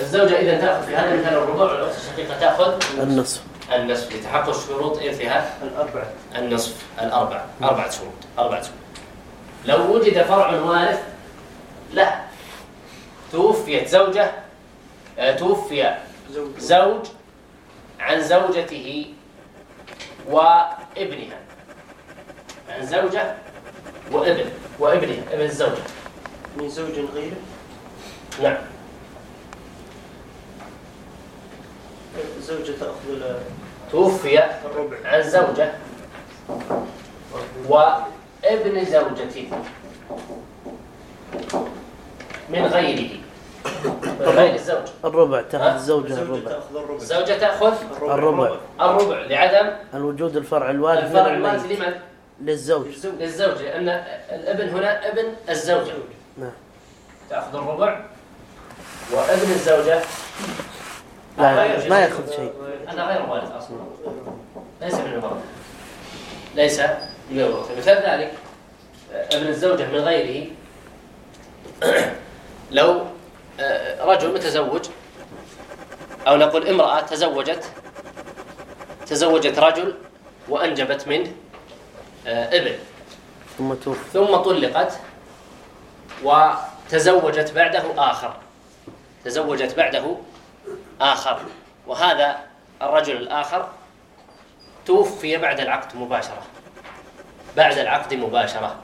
الزوجة إذا تأخذ في هذا المثال الربع والأخت الشقيقة تأخذ؟ النصف. النصف. لتحقق شروط إيه إرثها الأربعة. النصف. الأربعة. أربعة شروط. أربعة شروط. لو وجد فرع وارث لا. توفيت زوجة آه، توفي زوج عن زوجته وابنها. عن زوجة وابن وابنها. ابن الزوجة. من زوج غيره؟ نعم. الزوجة تأخذ توفي الزوجة وابن زوجته من غيره. غير الزوج. الربع تاخذ الزوجة الربع. الزوجة تأخذ الربع. الربع لعدم الوجود الفرع الوارث الفرع الوارث لمن؟ للزوج. للزوج لأن الابن هنا ابن الزوجة. نعم. تأخذ الربع. وابن الزوجة لا ما يأخذ شيء. أنا غير والد أصلا. ليس من المرأة ليس من المرأة مثال ذلك ابن الزوجة من غيره لو آه، رجل متزوج أو نقول امرأة تزوجت تزوجت رجل وأنجبت منه آه، ابن ثم توفي. ثم طلقت وتزوجت بعده آخر. تزوجت بعده آخر. وهذا الرجل الآخر توفي بعد العقد مباشرة. بعد العقد مباشرة.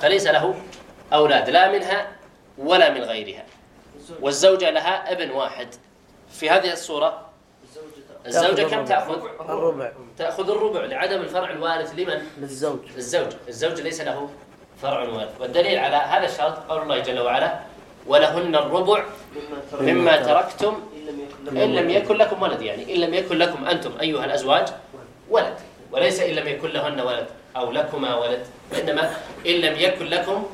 فليس له أولاد لا منها ولا من غيرها. والزوجة لها ابن واحد. في هذه الصورة الزوجة كم تأخذ؟ الربع. تأخذ الربع لعدم الفرع الوارث. لمن؟ للزوج. الزوج الزوج ليس له فرع وارث. والدليل على هذا الشرط قول الله جل وعلا ولهن الربع مما تركتم إن لم يكن لكم ولد يعني إن لم يكن لكم أنتم أيها الأزواج ولد وليس إن لم يكن لهن ولد أو لكما ولد وإنما إن لم يكن لكم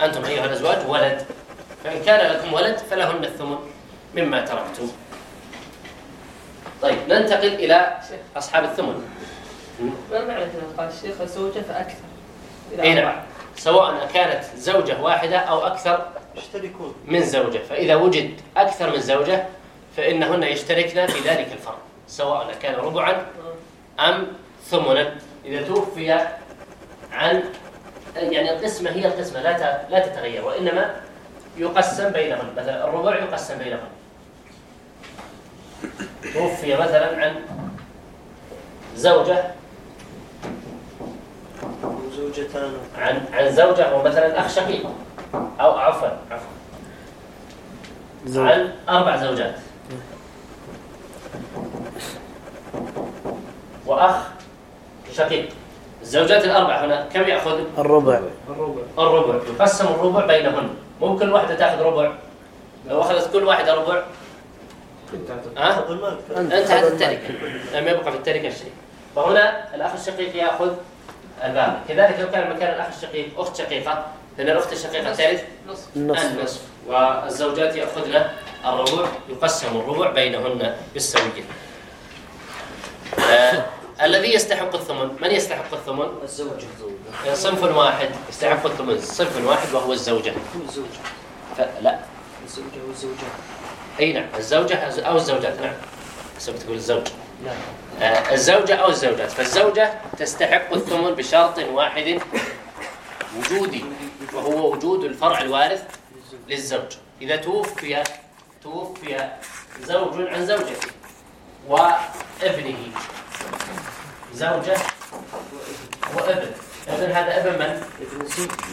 أنتم أيها الأزواج ولد. فإن كان لكم ولد فلهن الثمن مما تركتم. طيب ننتقل إلى أصحاب الثمن. ما معنى قال الشيخ زوجة فأكثر. إلى إيه، نعم. أربعة. سواء كانت زوجة واحدة أو أكثر يشتركون. من زوجة. فإذا وجد أكثر من زوجة فإنهن يشتركن في ذلك الفرض سواء كان ربعا أم ثمنا. إذا توفي عن يعني القسمة هي القسمة لا لا تتغير وإنما يقسم بينهم مثلا الربع يقسم بينهم توفي مثلا عن زوجة زوجتان عن عن زوجة أو مثلا أخ شقيق أو عفوا عفوا. عن أربع زوجات. وأخ شقيق. الزوجات الأربع هنا كم يأخذ؟ الربع. الربع. الربع. يقسم الربع بينهن. ممكن واحدة تأخذ ربع. لو أخذت كل واحدة ربع. أه؟ أنت هذا التركة لم يبقى في التركة شيء. فهنا الأخ الشقيق يأخذ الباب كذلك لو كان مكان الأخ الشقيق أخت شقيقة لأن الأخت الشقيقة ترث النصف. والزوجات يأخذن الربع يقسم الربع بينهن بالسوية. آه الذي يستحق الثمن؟ من يستحق الثمن؟ الزوجة صنف واحد. يستحق الثمن. صنف واحد وهو الزوجة. الزوجة لا. الزوجة والزوجة أي نعم. الزوجة أو الزوجات. نعم. حسب تقول الزوج. نعم آه، الزوجة أو الزوجات فالزوجة تستحق الثمن بشرط واحد وجودي وهو وجود الفرع الوارث للزوج. إذا توفي توفي زوج عن زوجته وابنه. زوجة وابن. ابن هذا ابن من؟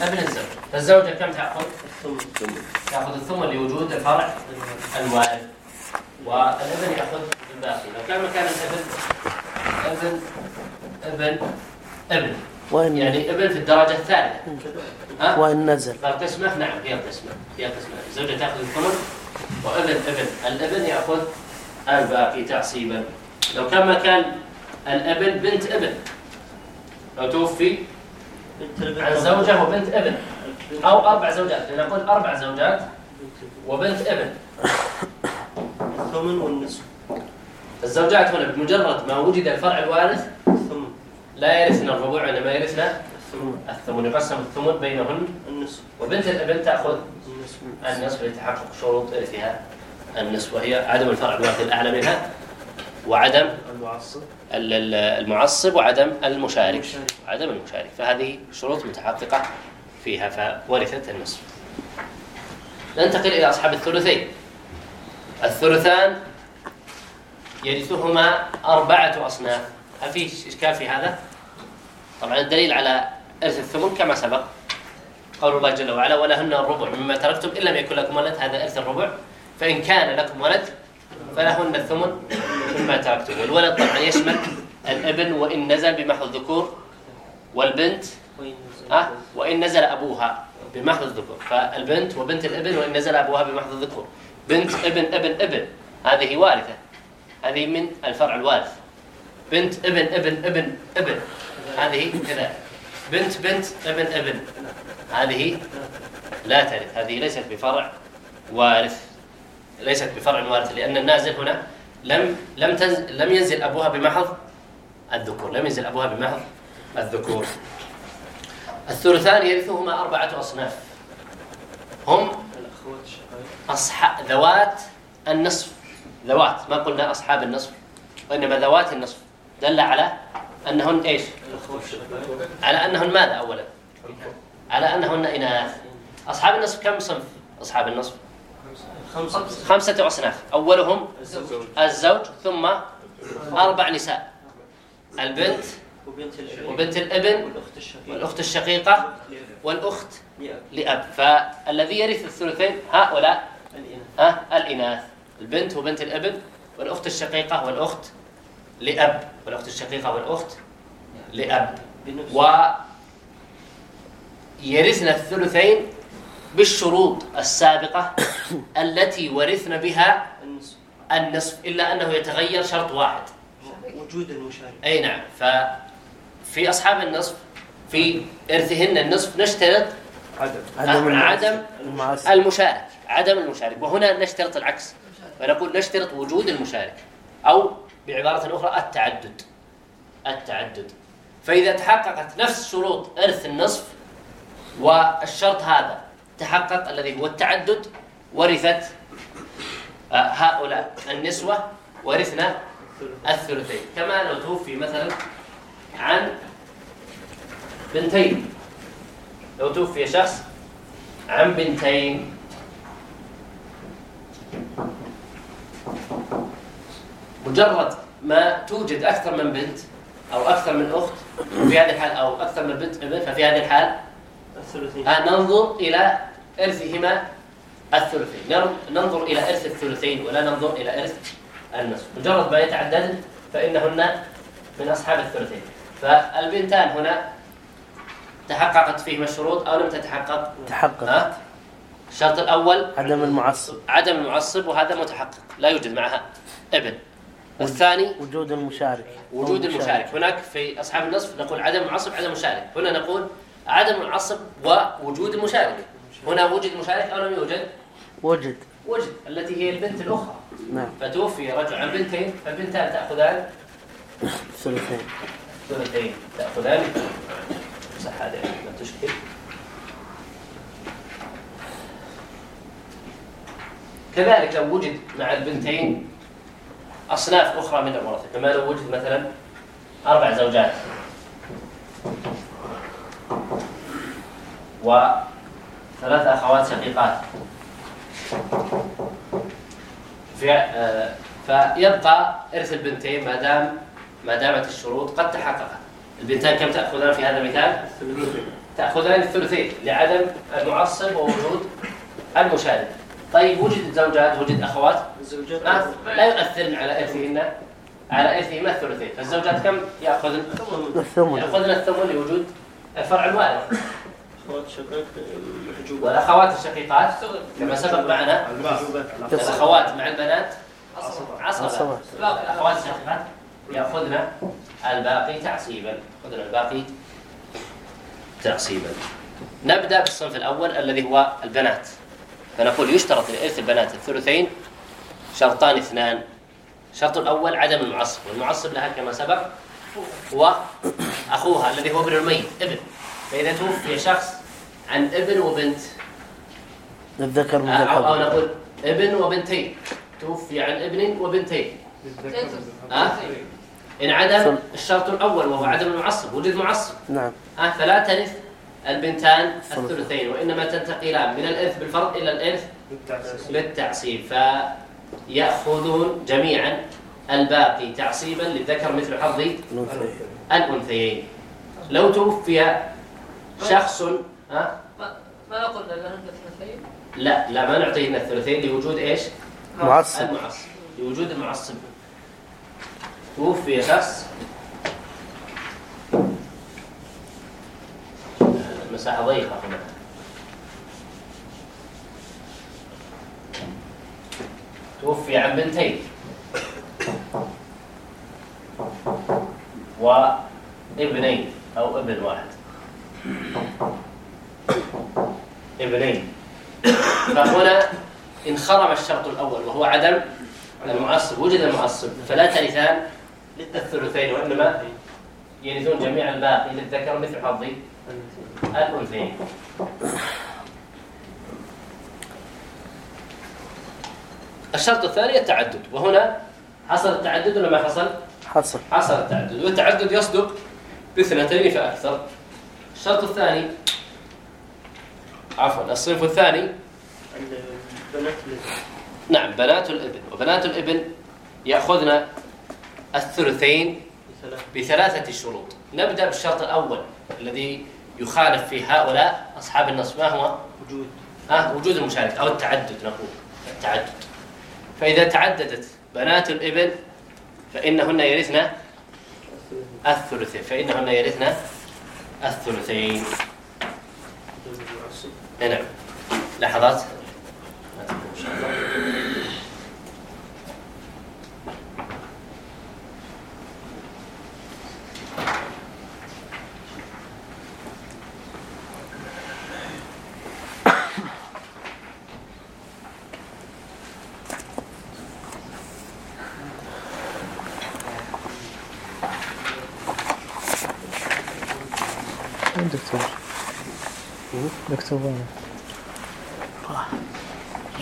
ابن الزوج. فالزوجة كم تأخذ؟ الثمن. تأخذ الثمن لوجود الفرع الوارث. والابن يأخذ الباقي لو كان مكان الابن ابن ابن ابن وإن يعني ابن في الدرجة الثالثه وإن نزل. فالقسمة نعم فيها القسمة فيها القسمة الزوجه تأخذ الثمن وابن ابن الابن يأخذ الباقي تعصيبا لو كان مكان الابن بنت ابن لو توفي عن زوجة وبنت ابن أو أربع زوجات. لنقول أربع زوجات وبنت ابن الثمن والنصف. الزوجات هنا بمجرد ما وجد الفرع الوارث الثمن لا يرثنا الربوع إنما يرثنا الثمن الثمن. يقسم الثمن بينهن. النصف. وبنت الابن تأخذ النصف. النصف لتحقق شروط إرثها النصف وهي عدم الفرع الوارث الأعلى منها وعدم المعصب. المعصب وعدم المشارك, المشارك. عدم المشارك. فهذه شروط متحققة فيها فورثت النصف. ننتقل إلى أصحاب الثلثين. الثلثان يعني يرثهما أربعة أصناف. هل في إشكال في هذا؟ طبعا الدليل على إرث الثمن كما سبق. قول الله جل وعلا ولهن الربع مما تركتم إن لم يكن لكم ولد. هذا إرث الربع. فإن كان لكم ولد فلهن الثمن مما تركتم. والولد طبعا يشمل الابن وإن نزل بمحض الذكور والبنت أه؟ وإن نزل أبوها بمحض الذكور. فالبنت وبنت الابن وإن نزل أبوها بمحض الذكور. بنت ابن ابن ابن. هذه وارثة. هذه من الفرع الوارث. بنت ابن ابن ابن ابن. هذه كذا. بنت بنت ابن ابن. هذه لا ترث. هذه ليست بفرع وارث. ليست بفرع وارث. لأن النازل هنا لم لم لم ينزل أبوها بمحض الذكور. لم ينزل أبوها بمحض الذكور. الثلثان يرثهما أربعة أصناف. هم ذوات النصف. ذوات ما قلنا أصحاب النصف وإنما ذوات النصف. دل على أنهن إيش؟ على أنهن ماذا أولا؟ على أنهن إناث أصحاب النصف كم صنف؟ أصحاب النصف. خمسة أصناف. أولهم الزوج ثم أربع نساء. البنت وبنت الابن والأخت الشقيقة والأخت لأب. فالذي يرث الثلثين هؤلاء الإناث. البنت وبنت الابن والأخت الشقيقة والأخت لأب. والأخت الشقيقة والأخت لأب. ويرثن الثلثين بالشروط السابقة التي ورثن بها النصف. إلا أنه يتغير شرط واحد. وجود المشارك أي نعم. ففي أصحاب النصف في إرثهن النصف نشترط عدم. عدم المشارك عدم المشارك وهنا نشترط العكس. فنقول نشترط وجود المشارك أو بعبارة أخرى التعدد. التعدد. فإذا تحققت نفس شروط إرث النصف والشرط هذا تحقق الذي هو التعدد ورثت آه، هؤلاء النسوة ورثنا الثلثين. كما لو توفي مثلا عن بنتين. لو توفي شخص عن بنتين. مجرد ما توجد أكثر من بنت أو أكثر من أخت في هذه الحال أو أكثر من بنت ابن ففي هذه الحال آه، ننظر إلى إرثهما الثلثين. ننظر إلى إرث الثلثين ولا ننظر إلى إرث النصف. مجرد ما يتعددن فإنهن من أصحاب الثلثين. فالبنتان هنا تحققت فيهما الشروط أو لم تتحقق؟ تحققت الشرط الأول عدم المعصب. عدم المعصب وهذا متحقق. لا يوجد معها ابن. الثاني وجود المشارك. وجود المشارك. هناك في أصحاب النصف نقول عدم العصب عدم المشارك. هنا نقول عدم العصب ووجود المشارك. هنا وجد مشارك أو لم يوجد؟ وجد. وجد التي هي البنت الأخرى. نعم. فتوفي رجل عن بنتين فالبنتان تأخذان؟ ثلثين. ثلثين. تأخذان؟ صح هذا يعني، ما تشكل. كذلك لو وجد مع البنتين أصناف أخرى من الورثة كما لو وجد مثلا أربع زوجات. وثلاث أخوات شقيقات. آه، فيبقى إرث البنتين ما دام ما دامت الشروط قد تحققت البنتان كم تأخذان في هذا المثال؟ تأخذان الثلثين لعدم المعصب ووجود المشارك طيب وجد زوجات وجد أخوات؟ الزوجات لا يؤثرن على إرثهن على إرثهما الثلثين؟ فالزوجات كم يأخذن؟ الثمن. يأخذن الثمن لوجود فرع الوارث. والأخوات الشقيقات كما سبق معنا الأخوات مع البنات عصبة. باقي الأخوات الشقيقات يأخذن الباقي تعصيبا. يأخذن الباقي تعصيبا. نبدأ بالصنف الأول الذي هو البنات. فنقول يشترط لإرث البنات الثلثين شرطان اثنان. الشرط الأول عدم المعصب والمعصب لها كما سبق هو أخوها الذي هو ابن الميت ابن. فإذا توفي شخص عن ابن وبنت. الذكر أو, أو نقول ابن وبنتين. توفي عن ابن وبنتين. إن انعدم الشرط الأول وهو عدم المعصب وجد معصب نعم. فلا ترث البنتان الثلثين. وإنما تنتقلان من الإرث بالفرض إلى الإرث بالتعصيب. فيأخذون جميعا الباقي تعصيبا للذكر مثل حظ الأنثيين. لو توفي شخص ها؟ ما قلنا لهن الثلثين؟ لا لا ما نعطيهن الثلثين لوجود إيش؟ معصب. المعصب. لوجود المعصب. توفي شخص توفي عن بنتين. وابنين أو ابن واحد. ابنين. فهنا انخرم الشرط الأول وهو عدم المعصب وجد المعصب فلا ترثان للثلثين وإنما يرثون جميع الباقي للذكر مثل حظي. الأذنين الشرط الثاني التعدد. وهنا حصل التعدد ولا ما حصل؟ حصل. حصل التعدد. والتعدد يصدق باثنتين فأكثر. الشرط الثاني عفوا الصنف الثاني بنات الإبن. نعم بنات الإبن. وبنات الإبن يأخذن الثلثين بثلاثة شروط. نبدأ بالشرط الأول الذي يخالف في هؤلاء أصحاب النص ما هو؟ وجود. آه وجود المشاركة أو التعدد نقول. التعدد. فإذا تعددت بنات الإبل فإنهن يرثن الثلثين. فإنهن يرثن الثلثين. نعم. لحظات. ما إن شاء الله دكتور وين؟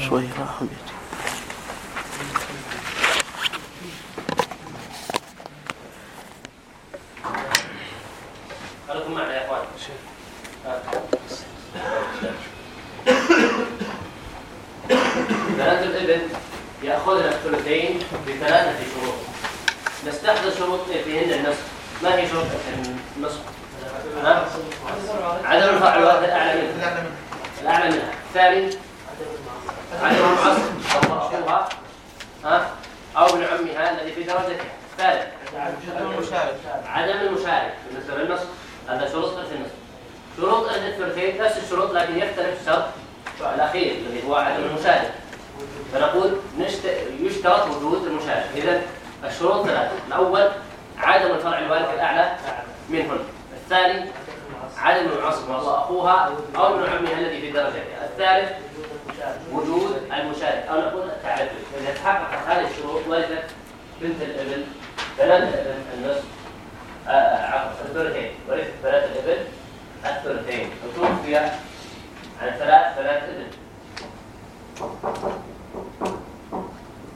شوي راحوا بيتي درجة عدم المشارك عدم المشارك بالنسبة للنصر هذا شروط في النصر شروط الثلثين نفس الشروط لكن يختلف الشرط الأخير الذي هو عدم المشارك فنقول نشت... يشترط وجود المشارك إذا الشروط ثلاثة. الأول عدم الفرع الوارث الأعلى منهن. الثاني عدم المعاصر والله أخوها أو ابن عمها الذي في درجتها الثالث وجود المشارك أو نقول التعدد إذا تحققت هذه الشروط ورثت بنت الابن بنات الابن النصف آه، آه، عفوا الثلثين. وليست بنات الابن الثلثين. وتوفي على ثلاث بنات ابن.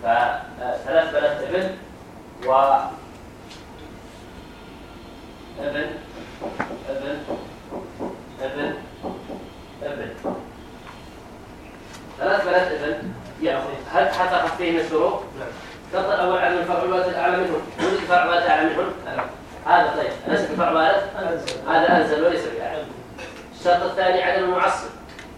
فثلاث آه، بنات ابن و ابن ابن ابن ابن. ثلاث بنات ابن يأخذ هل حققت فيهن الشروط؟ نعم. الشرط الأول علم الفرع والواجب اعلى منه. وجد فرع والواجب اعلى منهم هذا طيب. ليس بالفرع والواجب هذا أنزل وليس باعلى الشرط الثاني عدم المعصب.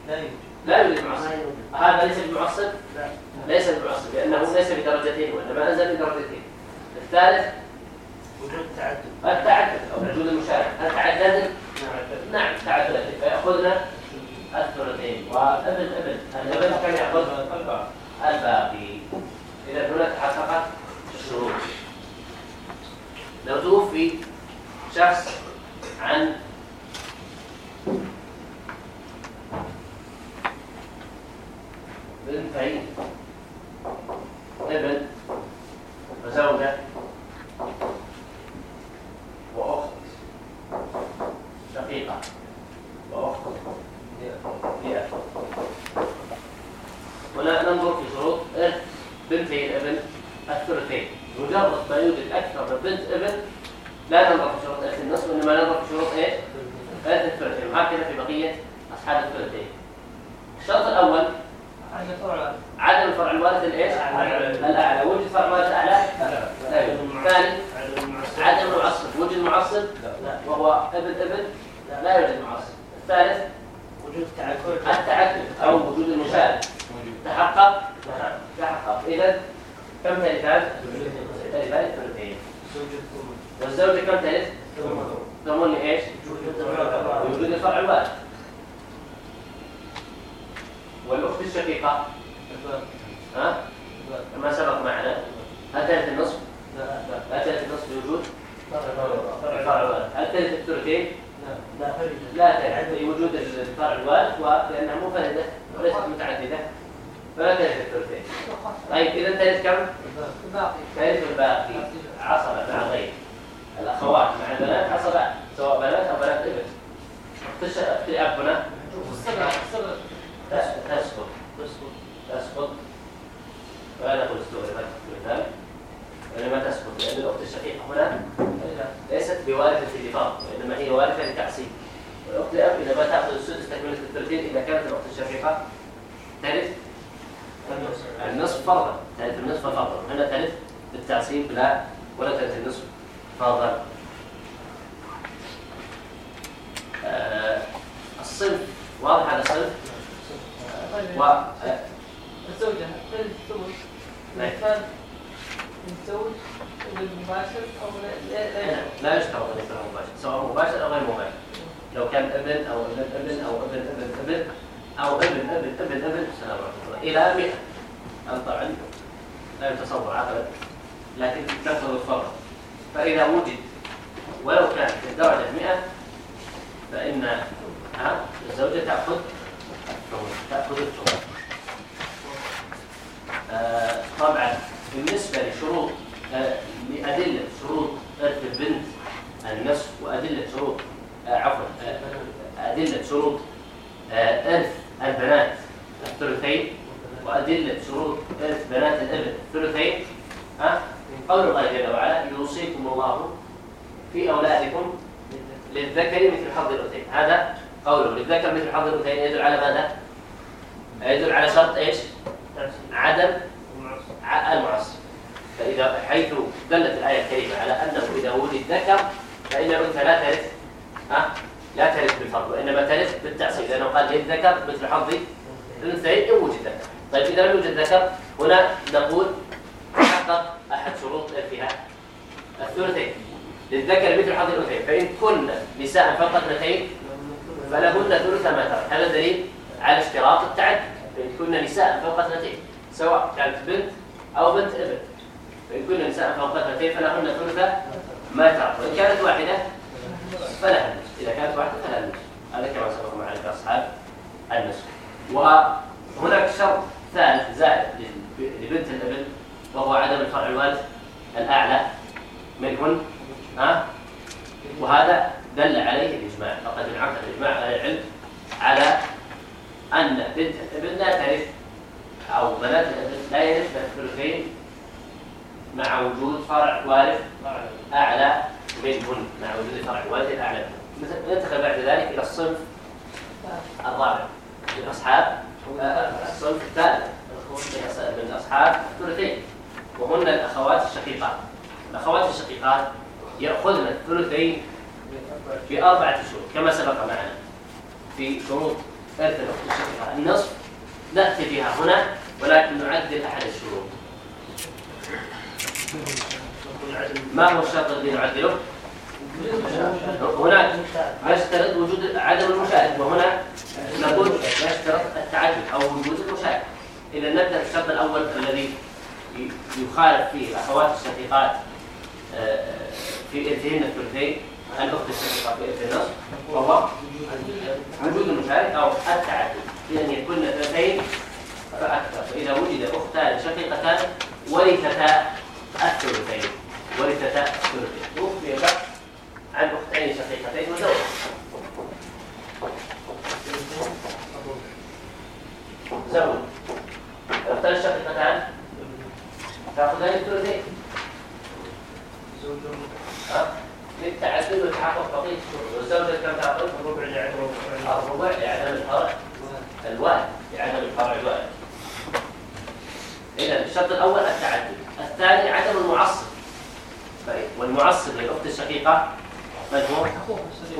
لا يوجد. لا يوجد معصب. هذا ليس بمعصب؟ لا. ليس بمعصب لأنه ليس بدرجتين وإنما أنزل بدرجتين. الثالث؟ وجود التعدد التعدد أو وجود المشاركة. هل تعددت؟ نعم تعددت نعم، فيأخذنا الثلثين والابد أبد. الأبد كان يأخذ الباقي. إذا هنا تحققت الشروط لو توفي شخص عن بنتين ابن وزوجة وأخت شقيقة وأخت ديئة هنا ننظر في شروط إرث إيه؟ بنت هي الابن الثلثين مجرد ما يوجد أكثر من بنت إبن لا ننظر في شروط أهل النصف وانما ننظر في شروط إيه؟ أهل إيه؟ آية الثلثين وهكذا في بقية أصحاب الثلثين. الشرط الأول عدم فرع الوارث الإيش؟ الأعلى وجد فرع الوارث الأعلى؟ لا ثاني عدم المعصب وجد معصب؟ لا وهو ابن ابن؟ لا يوجد معصب. الثالث وجود التعكر التعكر أو وجود المشارك تحقق إذا كم ثالثات؟ ثالثات ثلثين والزوجة كم ثالث؟ ضمن لإيش؟ وجود الفرع الواحد والأخت الشقيقة ها؟ ما سبق معنا أتلت النصف؟ لا أتلت النصف بوجود؟ فرع الوالد أتلت الثلثين؟ لا لا تلت وجود الفرع الوالد ولأنها منفردة وليست متعددة فلا ترث الثلثين طيب إذا ترث كم؟ ترث الباقي. عصبة مع غير. الأخوات مع البنات عصبة سواء بنات أو بنات إبن. في أبنا تسقط تسقط تسقط ولا نقول استغربت مثال وإنما تسقط لأن الأخت الشقيقة هنا ليست بوارثة في الإفاق وإنما هي وارثة لتعصيب والأخت الأب إنما تأخذ السدس تكملة الثلثين إذا كانت الأخت الشقيقة ترث النصف فرضا ثالث النصف فرضا هنا ثالث بالتعصيب لا ولا ثالث النصف فرضا آه الصنف. واضح على الصنف؟ آه، و الزوجة. ثلث الزوج. المباشر أو لا يشترط أن يكون مباشر سواء مباشر أو غير مباشر. لو كان أبن أو أبن أبن أو أبن أبن أبن أو أبن أبن أبن أبن السلام ورحمة الله. إلى 100 هذا طبعا لا يتصور عقلا لكن نفرض الفرق فإذا وجد ولو كان في الدرجة 100 فإن الزوجة تأخذ تأخذ الثمن آه، طبعا بالنسبة لشروط آه، لأدلة شروط إرث البنت النصف وأدلة شروط آه، عفوا أدلة شروط إرث البنات الثلثين وأدلة شروط إرث بنات الابن الثلثين ها؟ قول الله جل وعلا يوصيكم الله في أولادكم للذكر مثل حظ الأنثيين. هذا قوله. للذكر مثل حظ الأنثيين يدل على ماذا؟ يدل على شرط إيش؟ عدم المعصب فإذا حيث دلت الآية الكريمة على أنه إذا ولد ذكر فإن الأنثى لا ترث ها؟ لا ترث بالفرض وإنما ترث بالتعصيب لأنه قال للذكر مثل حظ الانثيين ان وجد. ذكر طيب إذا لم يوجد ذكر هنا نقول تحقق أحد شروط التهاء الثلثين للذكر مثل حظ الانثيين فإن كن نساء فقط اثنتين فلهن ثلث ما ترك. هذا دليل على اشتراط التعدد. فإن كن نساء فوق اثنتين سواء كانت بنت أو بنت ابن. فإن كن نساء فوق اثنتين فلهن ثلث ما ترك. وإن كانت واحدة فلهن. إذا كانت واحدة فلا نسك هذا كما سبق معرفه اصحاب النسك وهناك شرط ثالث زائد لبنت الابن وهو عدم الفرع الوارث الأعلى منهن ها؟ وهذا دل عليه الإجماع. فقد انعقد الإجماع أهل العلم على أن بنت الابن لا ترث أو بنات الابن لا يرث الثلثين مع وجود فرع وارث أعلى منهن مع وجود فرع وارث أعلى منهن. ننتقل بعد ذلك إلى الصنف الرابع من أصحاب الصنف الثالث من أصحاب الثلثين وهن الأخوات الشقيقات. الأخوات الشقيقات يأخذن الثلثين في أربعة شروط كما سبق معنا في شروط إرث الأخت الشقيقة. النصف نأتي بها هنا ولكن نعدل أحد الشروط. ما هو الشرط الذي نعدله؟ هنا لا يشترط وجود عدم المشارك وهنا نقول لا يشترط التعدد أو وجود المشارك إذا نبدأ الشرط الأول الذي يخالف فيه الأخوات الشقيقات آه، في إرثهن الثلثين الأخت الشقيقه في إرث النصف وهو وجود المشارك أو التعدد. في ان يكون اثنتين فاكثر فإذا وجد أختان شقيقتان ورثتا الثلثين ورثتا الثلثين. عن أختين شقيقتين وزوجة زوج الأختان الشقيقتان تأخذان الثلثين للتعدد والتحقق بقية الشروط والزوجة كم تأخذ؟ الربع لعدم الربع لعدم الفرع الواحد لعدم الفرع الواحد إذا الشرط الأول التعدد الثاني عدم المعصب طيب، والمعصب للأخت الشقيقة طيب هو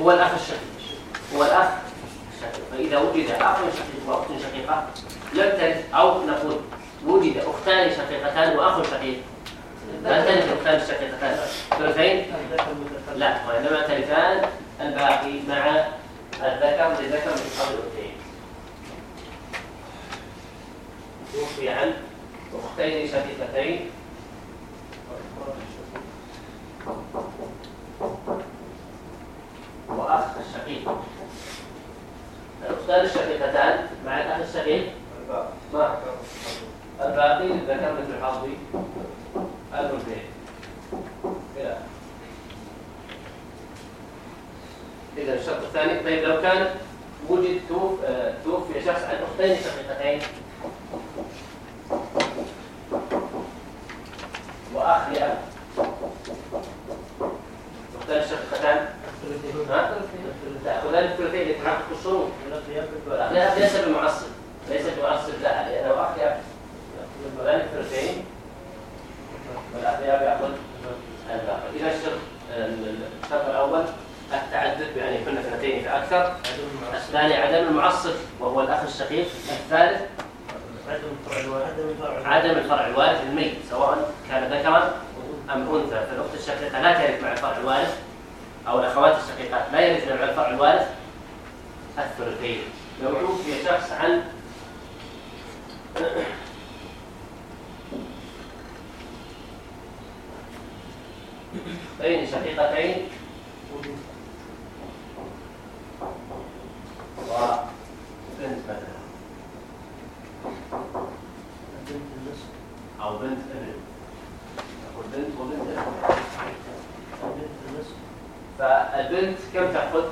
هو الأخ الشقيق. هو الأخ الشقيق. فإذا وجد أخ شقيق وأخت شقيقة لم ترث أو نقول وجد أختان شقيقتان وأخ شقيق. لا ترث أختان شقيقتان. ثلثين؟ لا. وإنما ترثان الباقي مع الذكر للذكر من قبل الأختين توفي عن أختين شقيقتين. هو أخ الشقيق. الأختان الشقيقتان مع الأخ الشقيق؟ ما الباقي للذكر مثل حظ الأنثيين إذا الشرط الثاني. طيب لو كان وجد توفي آه، شخص عن أختين شقيقتين. وأخ لأب. وذلك الثلثين لاتحاق الخصوم لا ليس بمعصب ليس بمعصب لا لأنه اخيار وذلك الثلثين والاخيار ياخذ الباقي اذا الشرط الشرط الأول التعدد يعني كنا اثنتين فاكثر الثاني عدم المعصب وهو الاخ الشقيق الثالث عدم الفرع الوارث عدم الفرع الوارث للميت سواء كان ذكرا ام أنثى. فالأخت الشقيقة لا تعرف مع الفرع الوارث. أو الأخوات الشقيقات. لا يرث من الفرع الوارث الثلثين لو توفي شخص عن بين شقيقتين فالبنت كم تأخذ؟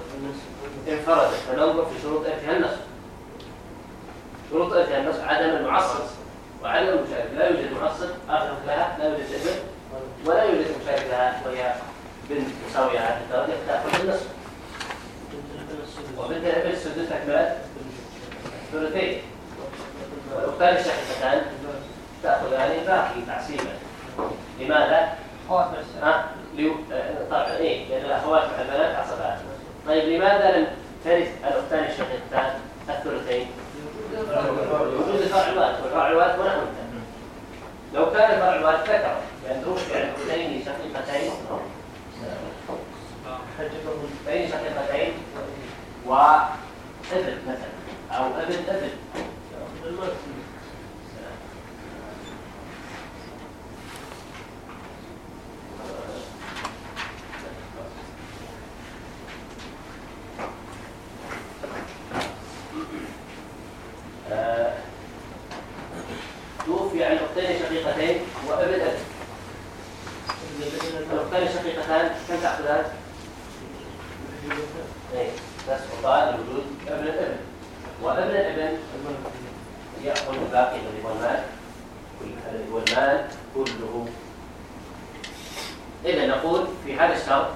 إذا نقول في هذا الشرط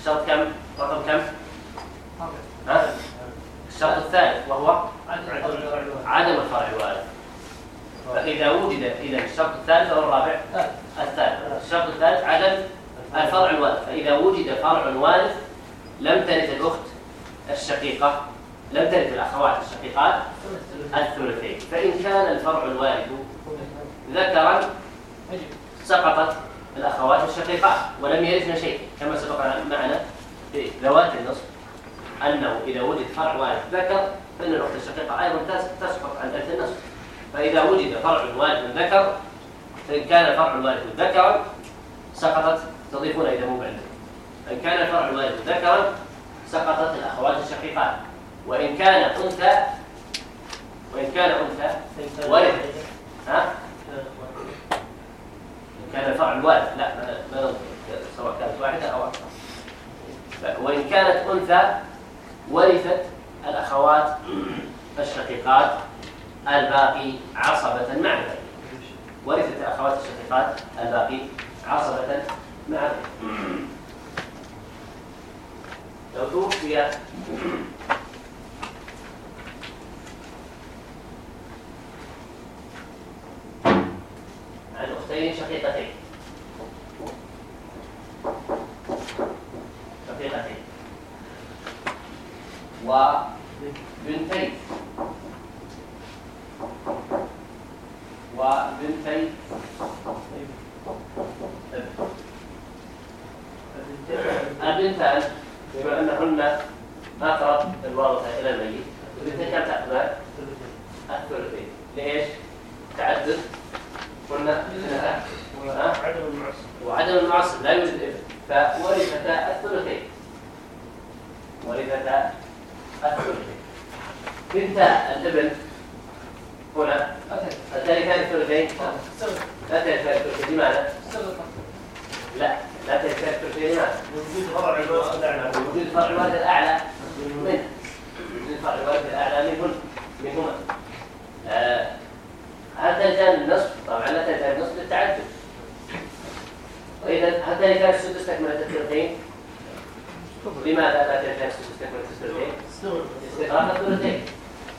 الشرط كم رقم كم؟ ها؟ الشرط الثالث وهو عدم الفرع الوارد فإذا وجد إذا الشرط الثالث أو الرابع؟ الثالث الشرط الثالث عدم الفرع الوارث فإذا وجد فرع وارث لم ترث الأخت الشقيقة لم ترث الأخوات الشقيقات الثلثين فإن كان الفرع الوارث ذكرا سقطت الأخوات الشقيقات ولم يرثن شيء. كما سبق معنا في ذوات النصف أنه إذا وجد فرع واحد ذكر فإن الأخت الشقيقة أيضا تسقط عن إرث النصف. فإذا وجد فرع واحد ذكر فإن كان فرع الوارث ذكرا سقطت تضيفون إذا مو بعد إن كان فرع الوارث ذكرا سقطت الأخوات الشقيقات. وإن كان أنثى وإن كان أنثى ورث ها؟ كان الفرع واحد لا ما ينظر سواء كانت واحدة أو أكثر. وإن كانت أنثى ورثت الأخوات الشقيقات الباقي عصبة مع ذلك. ورثت الأخوات الشقيقات الباقي عصبة مع ذلك. لو توفي الأختين شقيقتين شقيقتين وبنتين وبنتين البنتان بما أنهن أقرب الوارثة إلى الميت البنتين كم تأخذ؟ الثلثين ليش؟ تعدد قلنا وعدم المعصب وعدم المعصب لا يوجد ابن فورثة الثلثين. ورثتا الثلثين. بنتا الابن هنا. التاريخان الثلثين. لا تاريخان الثلثين. لماذا؟ لا لا تاريخان الثلثين. لماذا؟ وجود فرع الوالد الأعلى. وجود فرع الوالد الأعلى. منه وجود فرع الوالد الأعلى منهن منهما آه، هذا جاء النصب طبعا لا تجعل النصب للتعدد. وإذا هل ذلك السد استكمل التثبيتين؟ لماذا لا تجعل السد استكمل التثبيتين؟ استقرار الثلثين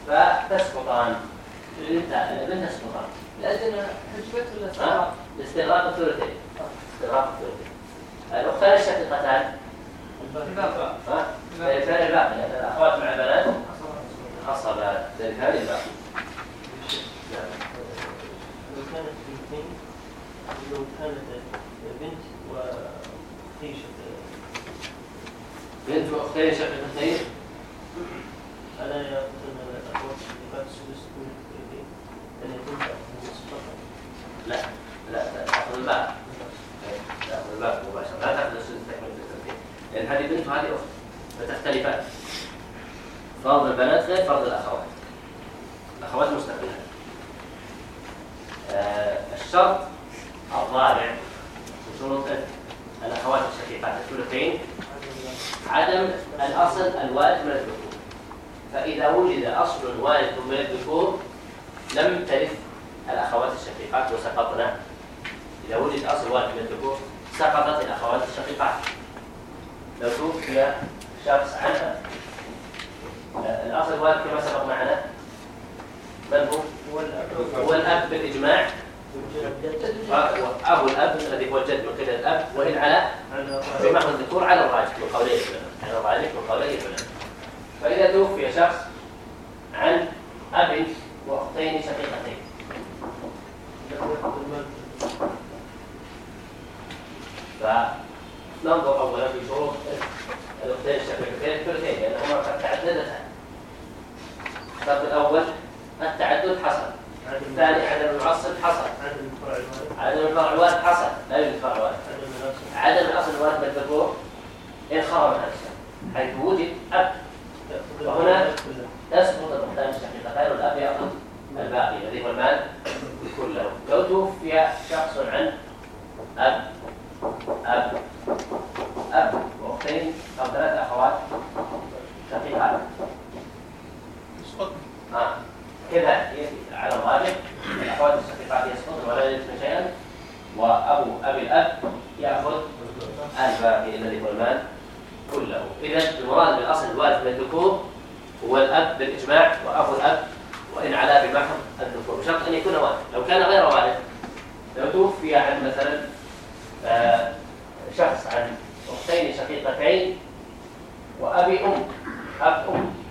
فتسقطان من تسقطان؟ لأجل حجبت ولا استغراق؟ استغراق الثلثين استغراق الثلثين الأختان الشقيقتان الباقي. الباقي يعني الأخوات مع البنات. خصبات ذلك هذه الباقي. لو كانت بنت واختي شقيقة بنت واختي شقيقتين ألا يقتلن الأخوات الشقيقات السدس دون البيت أن يكون تأخذ فقط لا لا تأخذ البعض تأخذ البعض مباشرة لا تأخذ السدس تحمل الزوجين لأن هذه بنت وهذه أخت فتختلفان فرض البنات غير فرض الأخوات الأخوات مستقلات الشرط الرابع بشروط الأخوات الشقيقات الثلثين عدم الأصل الوارث من الذكور فإذا وجد أصل وارث من الذكور لم ترث الأخوات الشقيقات وسقطنا. إذا وجد أصل وارث من الذكور سقطت الأخوات الشقيقات. لو توفي شخص عنها الأصل الوارث كما سبق معنا. من هو؟ هو الأب بالإجماع. أبو الأب الذي هو الجد من قبل الأب وإن على بمعنى الذكور على الراجح من على الراجح من فإذا توفي شخص عن أب وأختين شقيقتين. فننظر اولا في شروط الأختين الشقيقتين الثلثين لأنهما قد تعددتا. الشرط الأول التعدد حصل. الثاني عدم المعصب حصل. عدم الفرع الوارث حصل. لا يوجد فرع وارث عدم الاصل الوارث من الذكور انخرم هذا الشرط حيث وجد أب. وهنا تسقط الأختان الشقيقة خير الاب ياخذ الباقي الذي هو المال كله. لو توفي شخص عن أب أب أب وأختين أو ثلاث أخوات شقيقات آه. كده إيه؟ على على يعني مؤلف الأخوات الشقيقات يسقط ولا يجد شيئا وأبو أبي الأب يأخذ الباقي الذي هو المال كله. إذا المراد بالأصل الوالد من الذكور هو الأب بالإجماع وأبو الأب وإن علا بمحض الذكور. بشرط أن يكون والد لو كان غير والد لو توفي عن مثلا آه، شخص عن أختين شقيقتين وأبي أم أب أم.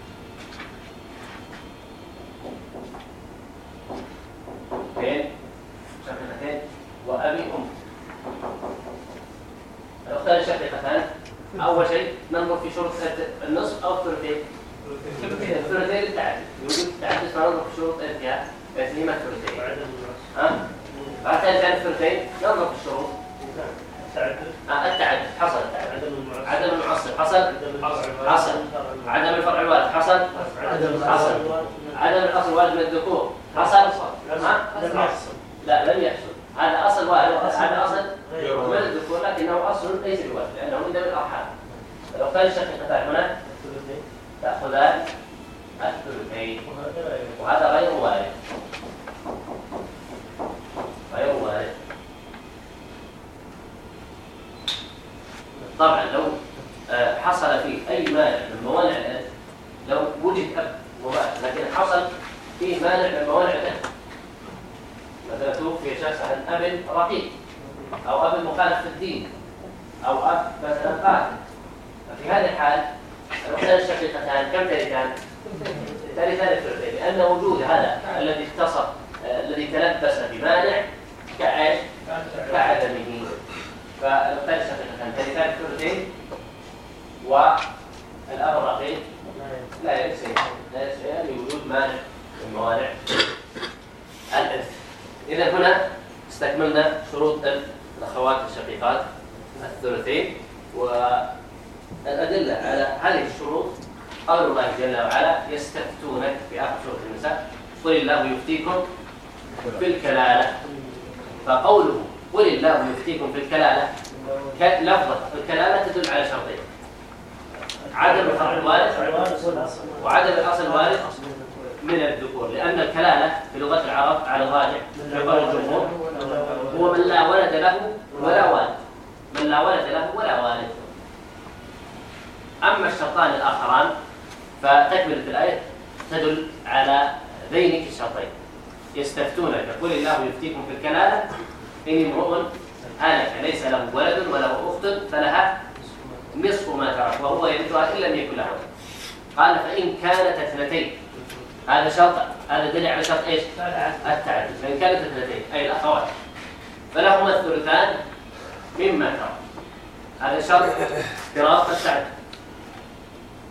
دراسة السعد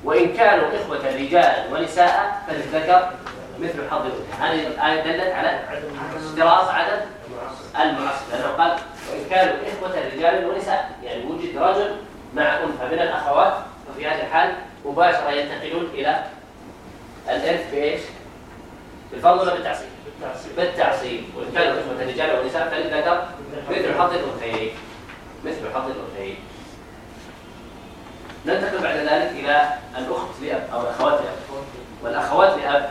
وإن كانوا إخوة رجال ونساء فللذكر مثل حظ الأنثى. هذه الآية دلت على دراسة عدد المعصب لأنه قال وإن كانوا إخوة رجال ونساء يعني وجد رجل مع أنثى من الأخوات وفي هذه الحال مباشرة ينتقلون إلى الإرث بإيش؟ بالفضل ولا بالتعصيب؟ بالتعصيب. وإن كانوا إخوة رجال ونساء فللذكر مثل حظ الأنثيين. مثل حظ الأنثيين. ننتقل بعد ذلك إلى الأخت لأب أو الأخوات لأب. والأخوات لأب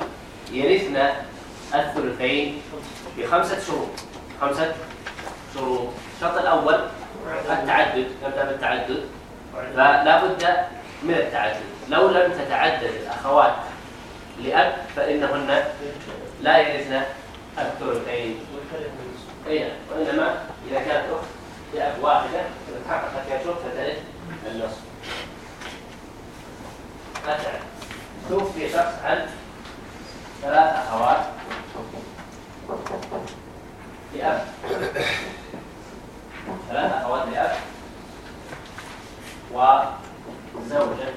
يرثن الثلثين بخمسة شروط. خمسة شروط. الشرط الأول التعدد. نبدأ بالتعدد. فلا بد من التعدد. لو لم تتعدد الأخوات لأب فإنهن لا يرثن الثلثين. أي نعم. وإنما إذا كانت أخت لأب واحدة تتحقق يا شرط فترث النصف. مثلا توفي شخص عن ثلاث أخوات لأب ثلاث أخوات لأب وزوجة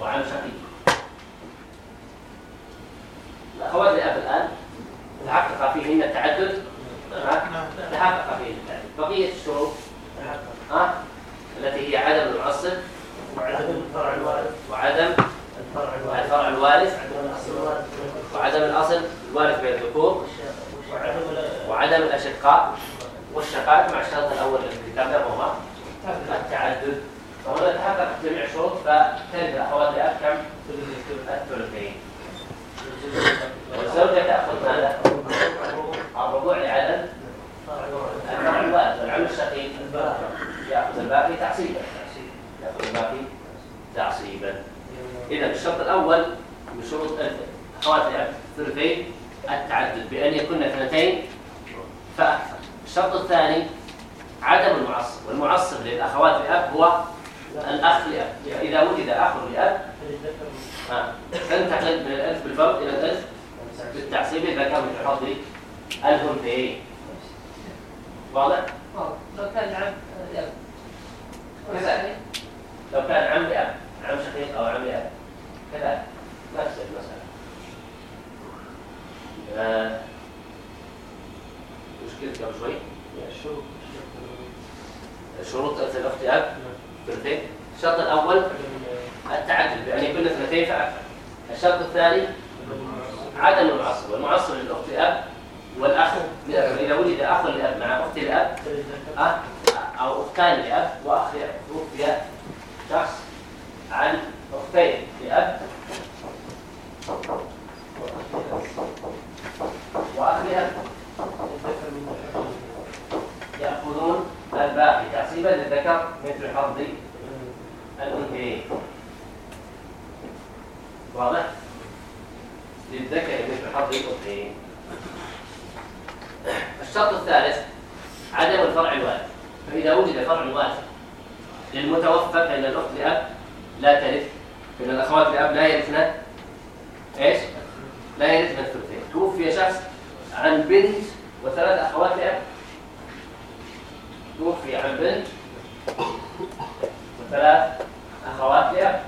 وعن شقيق. الأخوات لأب الآن تحقق فيهن التعدد؟ نعم. تحقق فيهن التعدد. بقية الشروط التي هي عدم المعصب وعدم الفرع الوارث. وعدم الفرع الوارث. وعدم الأصل الوارث بين الذكور. وعدم وعدم الأشقاء. والشقات مع الشرط الأول للكتاب وهما التعدد. فهنا تحقق جميع الشروط فترد الأخوات لأب كم؟ الثلثين. والزوجة تأخذ ماذا؟ الربوع لعدم الفرع الوارث. والعم الشقيق يأخذ الباقي تحصيلا. يأخذ تعصيبا إذا الشرط الأول من شروط خواتم الثلثين التعدد بأن يكون اثنتين فأكثر. الشرط الثاني عدم المعصب والمعصب للأخوات لأب هو الأخ لأب. يعني إذا وجد أخ لأب تنتقل من الألف بالفرد إلى الألف بالتعصيب إذا كان من حظ الأنثيين. واضح؟ واضح. لو كان العم لأب. لو كان عم لأب عم شقيق أو عم لأب كذلك نفس المسألة مشكلة قبل شوي؟ شروط. التلفت أب ثلثين الشرط الأول التعدل. يعني كنا اثنتين فعدل الشرط الثاني عدم المعصب والمعصب للأخت أب والأخ لأب إذا ولد أخ لأب مع أخت الأب أه؟ أو أختان لأب وأخ لأب. شخص عن أختين في لأب وأخ لأب. يأخذون الباقي تعصيبا للذكر مثل حظ الأنثيين. واضح؟ للذكر مثل حظ الأنثيين. الشرط الثالث عدم الفرع الوارث. فإذا وجد فرع وارث للمتوفى فإن الأخت لأب لا ترث فإن الأخوات لأب لا يرثنا إيش؟ لا يرثنا الثلثين توفي شخص عن بنت وثلاث أخوات لأب توفي عن بنت وثلاث أخوات لأب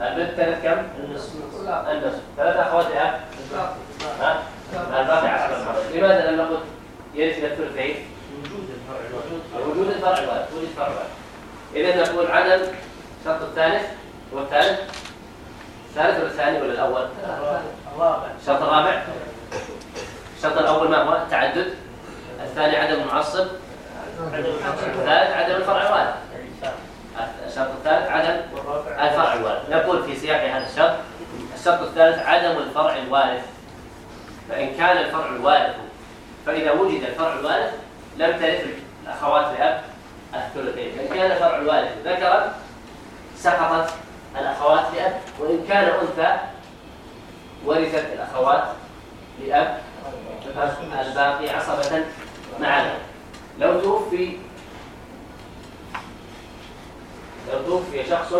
البنت ترث كم؟ النصف النسب ثلاث أخواتها ها؟ الرابع عشر لماذا لم نقل يرث إلى الثلثين؟ وجود الفرع الوارد وجود الفرع الوارد إذا نقول عدم الشرط الثالث والثالث الثالث ولا الثاني ولا الأول؟ الرابع الشرط الرابع الشرط الأول ما هو؟ التعدد الثاني عدم المعصب الثالث عدم الفرع الوارد الشرط الثالث عدم الفرع الوارد نقول في سياق هذا الشرط الشرط الثالث عدم الفرع الوارث. فإن كان الفرع الوارث فإذا وجد الفرع الوارث لم ترث الأخوات لأب الثلثين. فإن كان الفرع الوارث ذكرا سقطت الأخوات لأب وإن كان أنثى ورثت الأخوات لأب الباقي عصبة معنا لو توفي لو توفي شخص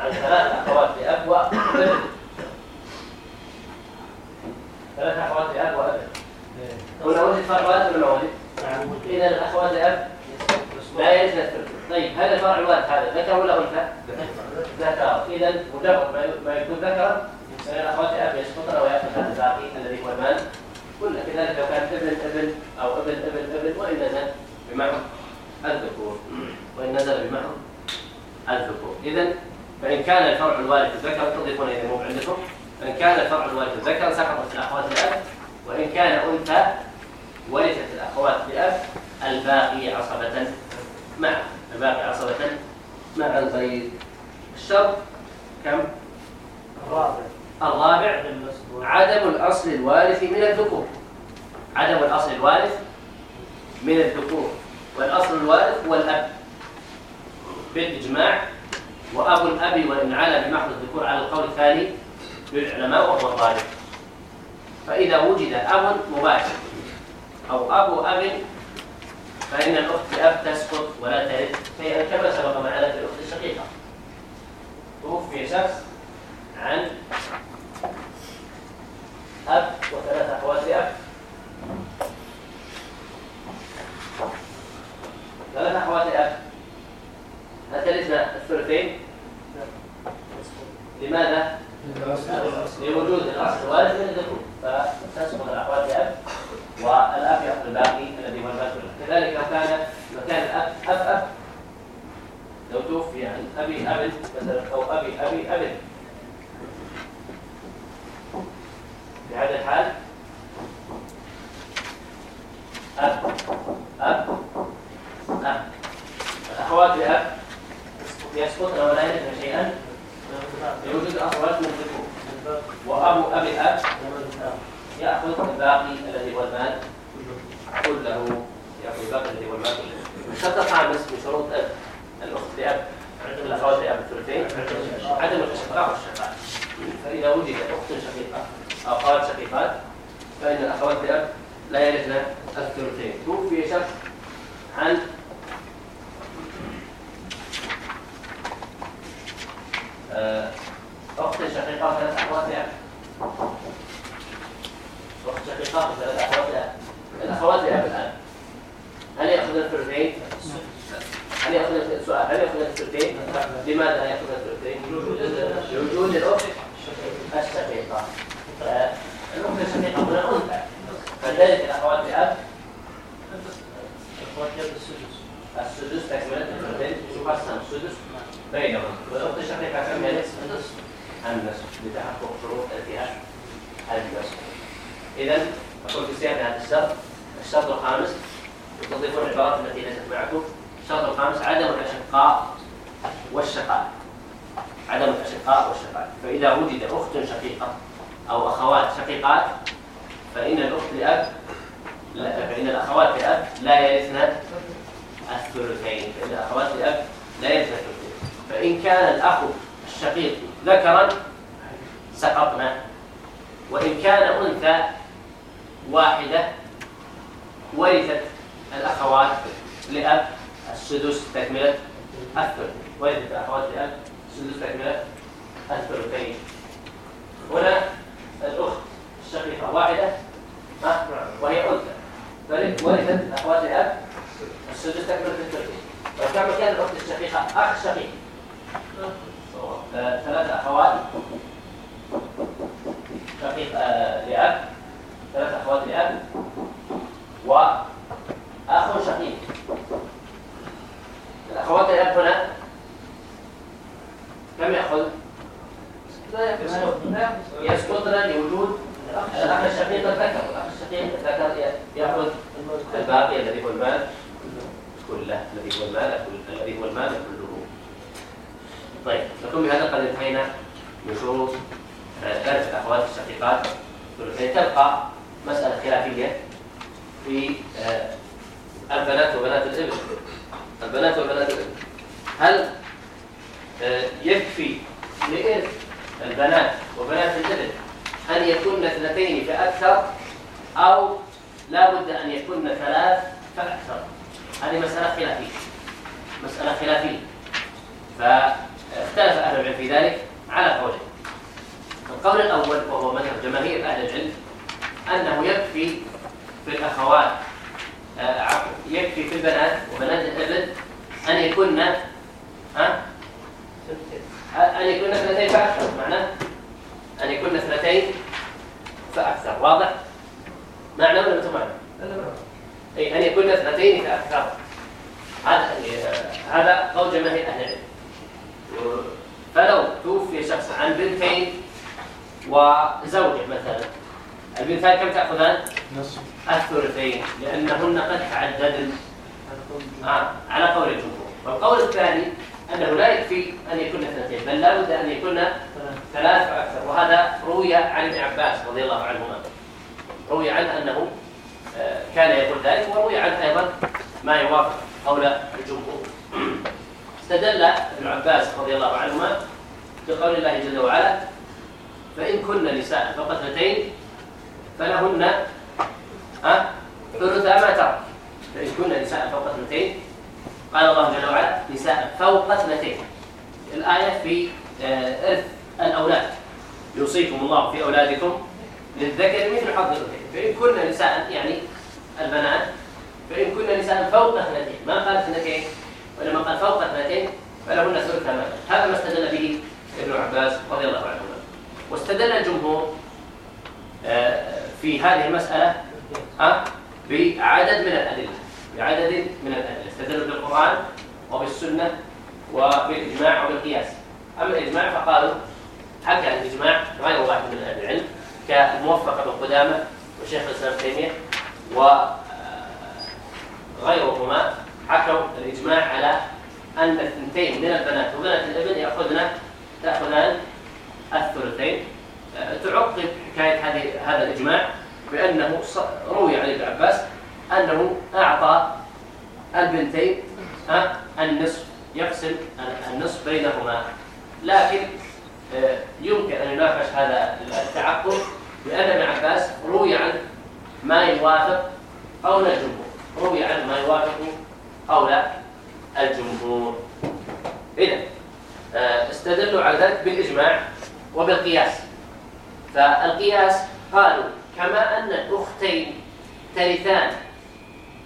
على ثلاث أخوات لأب وابن ثلاث أخوات لأب وابن ولو وجد فرع وارث ولا وجد؟ إذا الأخوات لأب لا يجد الثلث طيب هذا الفرع الوارث هذا ذكر ولا أنثى؟ ذكر إذا مجرد ما يكون ذكرا من الأخوات أب يسقطن ويأخذ هذا الباقي الذي هو المال قلنا كذلك لو كان ابن ابن أو ابن ابن ابن وإن نزل بمعه الذكور وإن نزل بمعه الذكور إذا فإن كان الفرع الوارث ذكر تضيفون إذا مو عندكم. فإن كان الفرع الوارث ذكر سقطت الأخوات الأب وإن كان أنثى ورثت الأخوات بأب الباقي عصبة مع الباقي عصبة مع الغير طيب. الشرط كم؟ الرابع. الرابع. عدم الأصل الوارث من الذكور. عدم الأصل الوارث من الذكور. والأصل الوارث هو الأب. بالإجماع وأب الأب وإن علا بمحض الذكور على القول الثاني للعلماء وهو الظاهر فإذا وجد أب مباشر أو أب أب فإن الأخت أب تسقط ولا ترث شيئا كما سبق معنا في الأخت الشقيقة. توفي شخص عن أب وثلاث أخوات لأب. ثلاث أخوات لأب. الثالثة الثلثين. لماذا؟ لوجود الأصل ولا الذكور فتسقط الأحوال لأب والأب يأخذ الباقي الذي هو الباقي. كذلك لو كان مكان الأب أب أب. لو توفي يعني أبي أب مثلا أو أبي أبي أب. في هذا الحال أب أب أب. الأخوات لأب يسقطن ولا يرثن شيئا. يوجد أخوات مدركه وأبو أبي أب يأخذ الباقي الذي هو المال كله. يأخذ الباقي الذي هو المال كله. الشرط الخامس من شروط أب. الأخت لأب. الأخوات لأب الثلثين. عدم الشقاء والشقاء فإذا وجد أخت شقيقة أو أخوات شقيقات فإن الأخوات لأب لا يرثن الثلثين. توفي شخص عن أخت شقيقة وثلاث أخواتها أخت شقيقة ثلاث أخواتها الأخوات لأب الآن هل يأخذ الفردين؟ هل يأخذ السؤال هل يأخذ الفردين؟ لماذا يأخذ الفردين؟ لوجود الأخت الشقيقة الأخت الشقيقة هنا أنثى فذلك الأخوات لأب السدس السدس تكملة الفردين يقسم السدس بينهم وقد شرح كما يسقط النسخ بتحقق شروط الجهاز النسخ إذا أقول في سياق هذا الشرط الشرط الخامس وتضيفون العبارات التي ليست معكم الشرط الخامس عدم الأشقاء والشقاء عدم الأشقاء والشقاء فإذا وجد أخت شقيقة أو أخوات شقيقات فإن الأخت لأب لا فإن الأخوات لأب لا يرثن الثلثين فإن الأخوات لأب لا يرثن فإن كان الأخ الشقيق ذكرا سقطنا وإن كان أنثى واحدة ورثت الأخوات لأب السدس تكملة الثلث. ورثت الأخوات لأب السدس تكملة الثلثين. هنا الأخت الشقيقة واحدة وهي أنثى. ورثت الأخوات لأب السدس تكملة الثلثين. وكما كان الأخت الشقيقة أخ شقيق؟ ثلاث أخوات شقيق لأب ثلاث أخوات لأب وأخ شقيق الأخوات لأب هنا كم يأخذ؟ يسقطن لوجود الأخ الشقيق الذكر الأخ الشقيق الذكر يأخذ الباقي الذي هو المال كله الذي هو المال الذي هو المال كله طيب نكون بهذا. قد انتهينا من شروط ثلاثة الأخوات الشقيقات. تبقى مسألة خلافية في آه، البنات وبنات الابن البنات وبنات الابن هل آه، يكفي لإرث البنات وبنات الابن أن يكون اثنتين فأكثر أو لا بد أن يكون ثلاث فأكثر؟ هذه مسألة خلافية. مسألة خلافية. اختلف أهل العلم في ذلك على قولين القول الأول وهو مذهب جماهير أهل العلم أنه يكفي في الأخوات آه، يكفي في البنات وبنات الابن أن يكون ها؟ أن يكون اثنتين فأكثر معناه؟ أن يكون اثنتين فأكثر واضح؟ معنى ولا متى معنى؟ أي أن يكون اثنتين فأكثر. هذا هذا قول جماهير أهل العلم. فلو توفي شخص عن بنتين وزوجة مثلا. البنتان كم تأخذان؟ نصف. الثلثين لأنهن قد تعددن. آه على قول الجمهور. والقول الثاني أنه لا يكفي أن يكون اثنتين بل لابد أن يكون ثلاث وأكثر. وهذا روي عن ابن عباس رضي الله عنهما. روي عنه أنه آه، كان يقول ذلك وروي عنه أيضا ما يوافق قول الجمهور. استدل ابن عباس رضي الله عنهما بقول الله جل وعلا فإن كن نساء فقتلتين فلهن آه، ثلث ما ترك. فإن كن نساء فوق اثنتين قال الله جل وعلا نساء فوق اثنتين. الآية في آه، إرث الأولاد. يوصيكم الله في أولادكم للذكر مثل حظ الأنثيين فإن كن نساء يعني البنات فإن كن نساء فوق اثنتين. ما قال اثنتين؟ ولما قال فوق اثنتين فلهن ثلث مال هذا ما استدل به ابن عباس رضي الله عنهما. واستدل الجمهور آه، في هذه المسألة بعدد من الأدلة. بعدد من الأدلة. استدلوا بالقرآن وبالسنة وبالإجماع وبالقياس. أما الإجماع فقالوا حكى الإجماع غير واحد من أهل العلم؟ كالموفق بن قدامة وشيخ الإسلام تيمية وغيرهما آه، حكوا الإجماع على أن الثنتين من البنات وبنات الإبن يأخذن تأخذان الثلثين. أه، تعقد حكاية هذه هذا الإجماع بأنه روي عن ابن عباس أنه أعطى البنتين أه، النصف يقسم النصف بينهما. لكن أه، يمكن أن يناقش هذا التعقد بأن ابن عباس روي عن ما يوافق قول الجمهور روي عن ما يوافق قول الجمهور. إذا آه، استدلوا على ذلك بالإجماع وبالقياس. فالقياس قالوا كما أن الأختين ترثان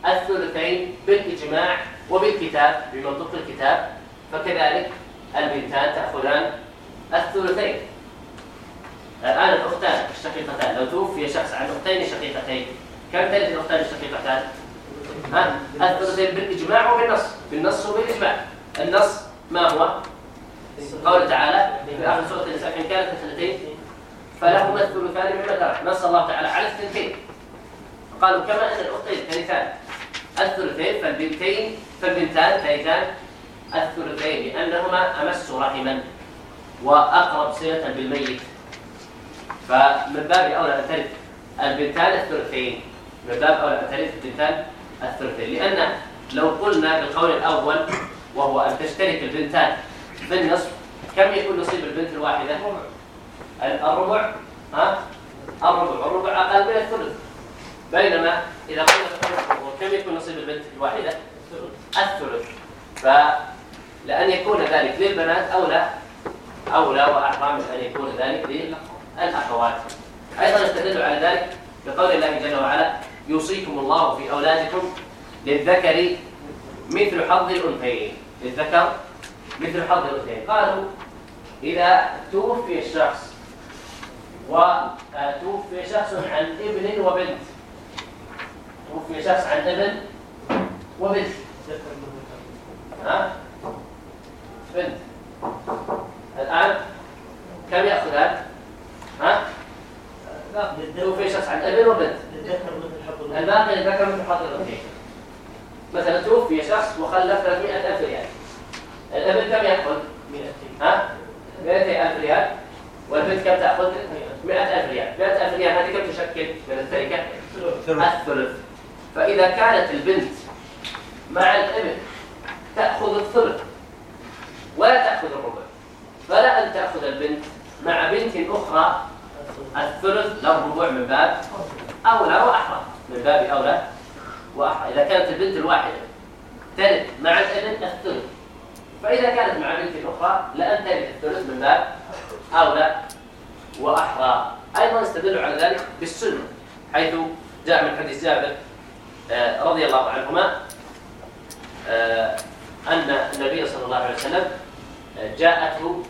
الثلثين بالإجماع وبالكتاب بمنطق الكتاب فكذلك البنتان تأخذان الثلثين. الآن الأختان الشقيقتان لو توفي شخص عن أختين شقيقتين كم ترث الأختان الشقيقتان؟ ها؟ اثبت بالإجماع وبالنص. بالنص وبالإجماع. النص ما هو؟ قوله تعالى في آخر سورة النساء إن كانت اثنتين فلهما الثلثان مما ترك. نص الله تعالى على الثلثين قالوا كما أن الأختين ثالثان الثلثين فالبنتين فالبنتان ثالثان الثلثين لأنهما أمس رحما وأقرب صلة بالميت. فمن باب أولى أن البنتان الثلثين. من باب أولى أن ترث البنتان الثلثين لأن لو قلنا بالقول الأول وهو أن تشترك البنتان في النصف كم يكون نصيب البنت الواحدة؟ الربع. ها؟ الربع. الربع أقل من الثلث. بينما إذا قلنا بالقول كم يكون نصيب البنت الواحدة؟ الثلث. فلأن يكون ذلك للبنات أولى أولى وأحرى من أن يكون ذلك للأخوات. أيضا نستدل على ذلك بقول الله جل وعلا يوصيكم الله في أولادكم للذكر مثل حظ الأنثيين. للذكر مثل حظ الأنثيين. قالوا إذا توفي الشخص وتوفي آه، شخص عن ابن وبنت. توفي شخص عن ابن وبنت. ها؟ بنت. الآن كم يأخذ هذا؟ ها؟ توفي شخص عن ابن وبنت الباقي الذكر مثل حظ مثلا توفي شخص وخلف 300000 ريال. الأبن كم يأخذ؟ 100 ها؟ 200000 ريال. والبنت كم تأخذ؟ 100000 ريال. 100000 ريال هذه كم تشكل؟ من التركة؟ الثلث. فإذا كانت البنت مع الأبن تأخذ الثلث ولا تأخذ الربع. فلا أن تأخذ البنت مع بنت أخرى الثلث له ربع من باب أولى وأحرى. من باب أولى وأحرى. إذا كانت البنت الواحدة ترث مع الابن الثلث. فإذا كانت مع بنت أخرى لأن ترث الثلث من باب أولى وأحرى. أيضا استدلوا على ذلك بالسنة حيث جاء من حديث جابر آه، رضي الله عنهما آه، أن النبي صلى الله عليه وسلم آه، جاءته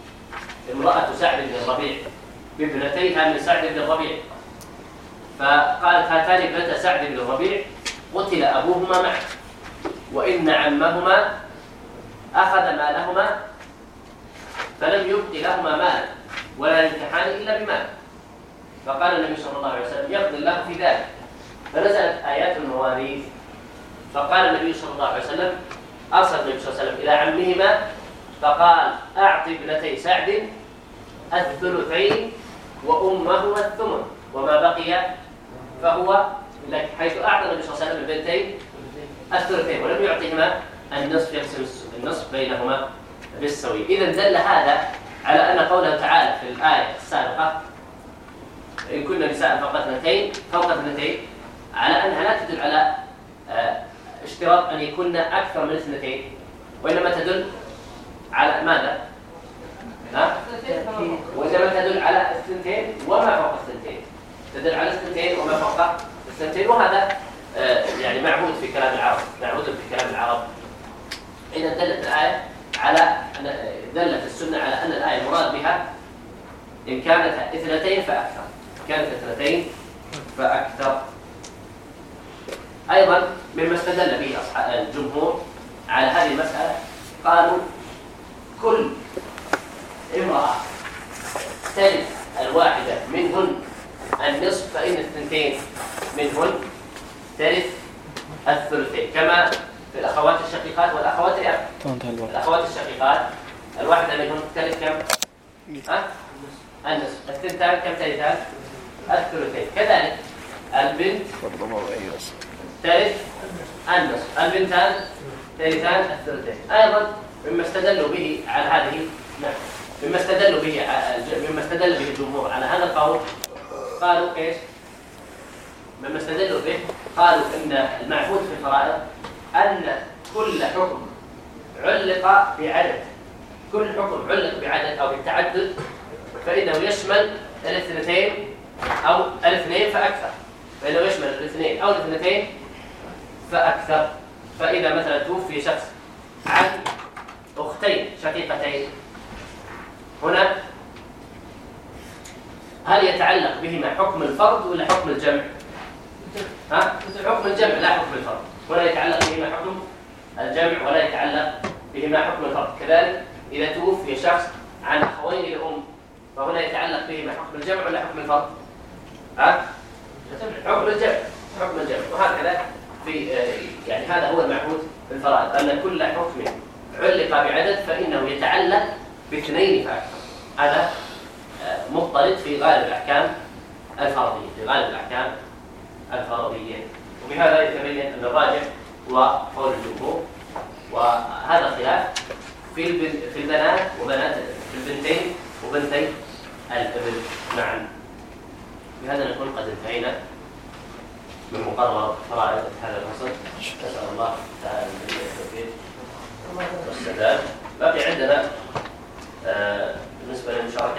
امرأة سعد بن الربيع بابنتيها من سعد بن الربيع فقالت هاتان ابنتا سعد بن الربيع قتل أبوهما معه وإن عمهما أخذ مالهما فلم يبق لهما مالا ولا ينكحان إلا بمال. فقال النبي صلى الله عليه وسلم يقضي الله في ذلك. فنزلت آيات المواريث. فقال النبي صلى الله عليه وسلم أرسل النبي صلى الله عليه وسلم إلى عمهما فقال أعطي ابنتي سعد الثلثين وأمه والثمن وما بقي فهو لك حيث أعطى النبي صلى الله عليه وسلم البنتين الثلثين ولم يعطيهما النصف يقسم النصف بينهما بالسوي إذا دل هذا على أن قوله تعالى في الآية السابقة إن كنا نساء فوق اثنتين فوق اثنتين على أنها لا تدل على اشتراط أن يكون أكثر من اثنتين وإنما تدل على ماذا؟ ها؟ وإذا تدل على السنتين وما فوق السنتين. تدل على السنتين وما فوق السنتين. وهذا آه، يعني معهود في كلام العرب معهود في كلام العرب. إذا دلت الآية على دلت السنة على أن الآية المراد بها إن كانت اثنتين فأكثر. كانت اثنتين فأكثر. أيضا مما استدل به الجمهور على هذه المسألة قالوا كل امرأة تلد الواحدة منهن النصف فإن الثنتين منهن ترث الثلثين كما في الأخوات الشقيقات والأخوات الأب. الأخوات الشقيقات الواحدة منهن تلد كم؟ ها؟ النصف. الثنتان كم تلدان؟ الثلثين. كذلك البنت ترث النصف. البنتان ترثان الثلثين. أيضا مما استدلوا به على هذه نعم مما استدل به مما استدل به الجمهور على هذا القول قالوا إيش؟ مما استدلوا به قالوا إن المعهود في الفرائض أن كل حكم علق بعدد كل حكم علق بعدد أو بالتعدد فإنه يشمل الاثنتين أو الاثنين فأكثر فإنه يشمل الاثنين أو الاثنتين فأكثر فإذا مثلا توفي شخص عن أختين شقيقتين هنا هل يتعلق بهما حكم الفرض ولا حكم الجمع؟ ها؟ حكم الجمع لا حكم الفرض ولا يتعلق بهما حكم الجمع ولا يتعلق بهما حكم الفرض كذلك إذا توفي شخص عن أخوين لأم فهنا يتعلق بهما حكم الجمع ولا حكم الفرض ها؟ حكم الجمع حكم الجمع وهكذا في يعني هذا هو المعهود في الفرائض أن كل حكم علق بعدد فإنه يتعلق باثنين فقط هذا آه، مضطرد في غالب الأحكام الفرضية في غالب الأحكام الفرضية. وبهذا يتبين أن الراجح هو قول الجمهور. وهذا خلاف في في البنات وبنات في البنتين وبنتي الابن نعم. معا بهذا نكون قد انتهينا من مقرر فرائض هذا الفصل. نسأل الله تعالى التوفيق والسداد بقي عندنا آه، بالنسبة للمشاركات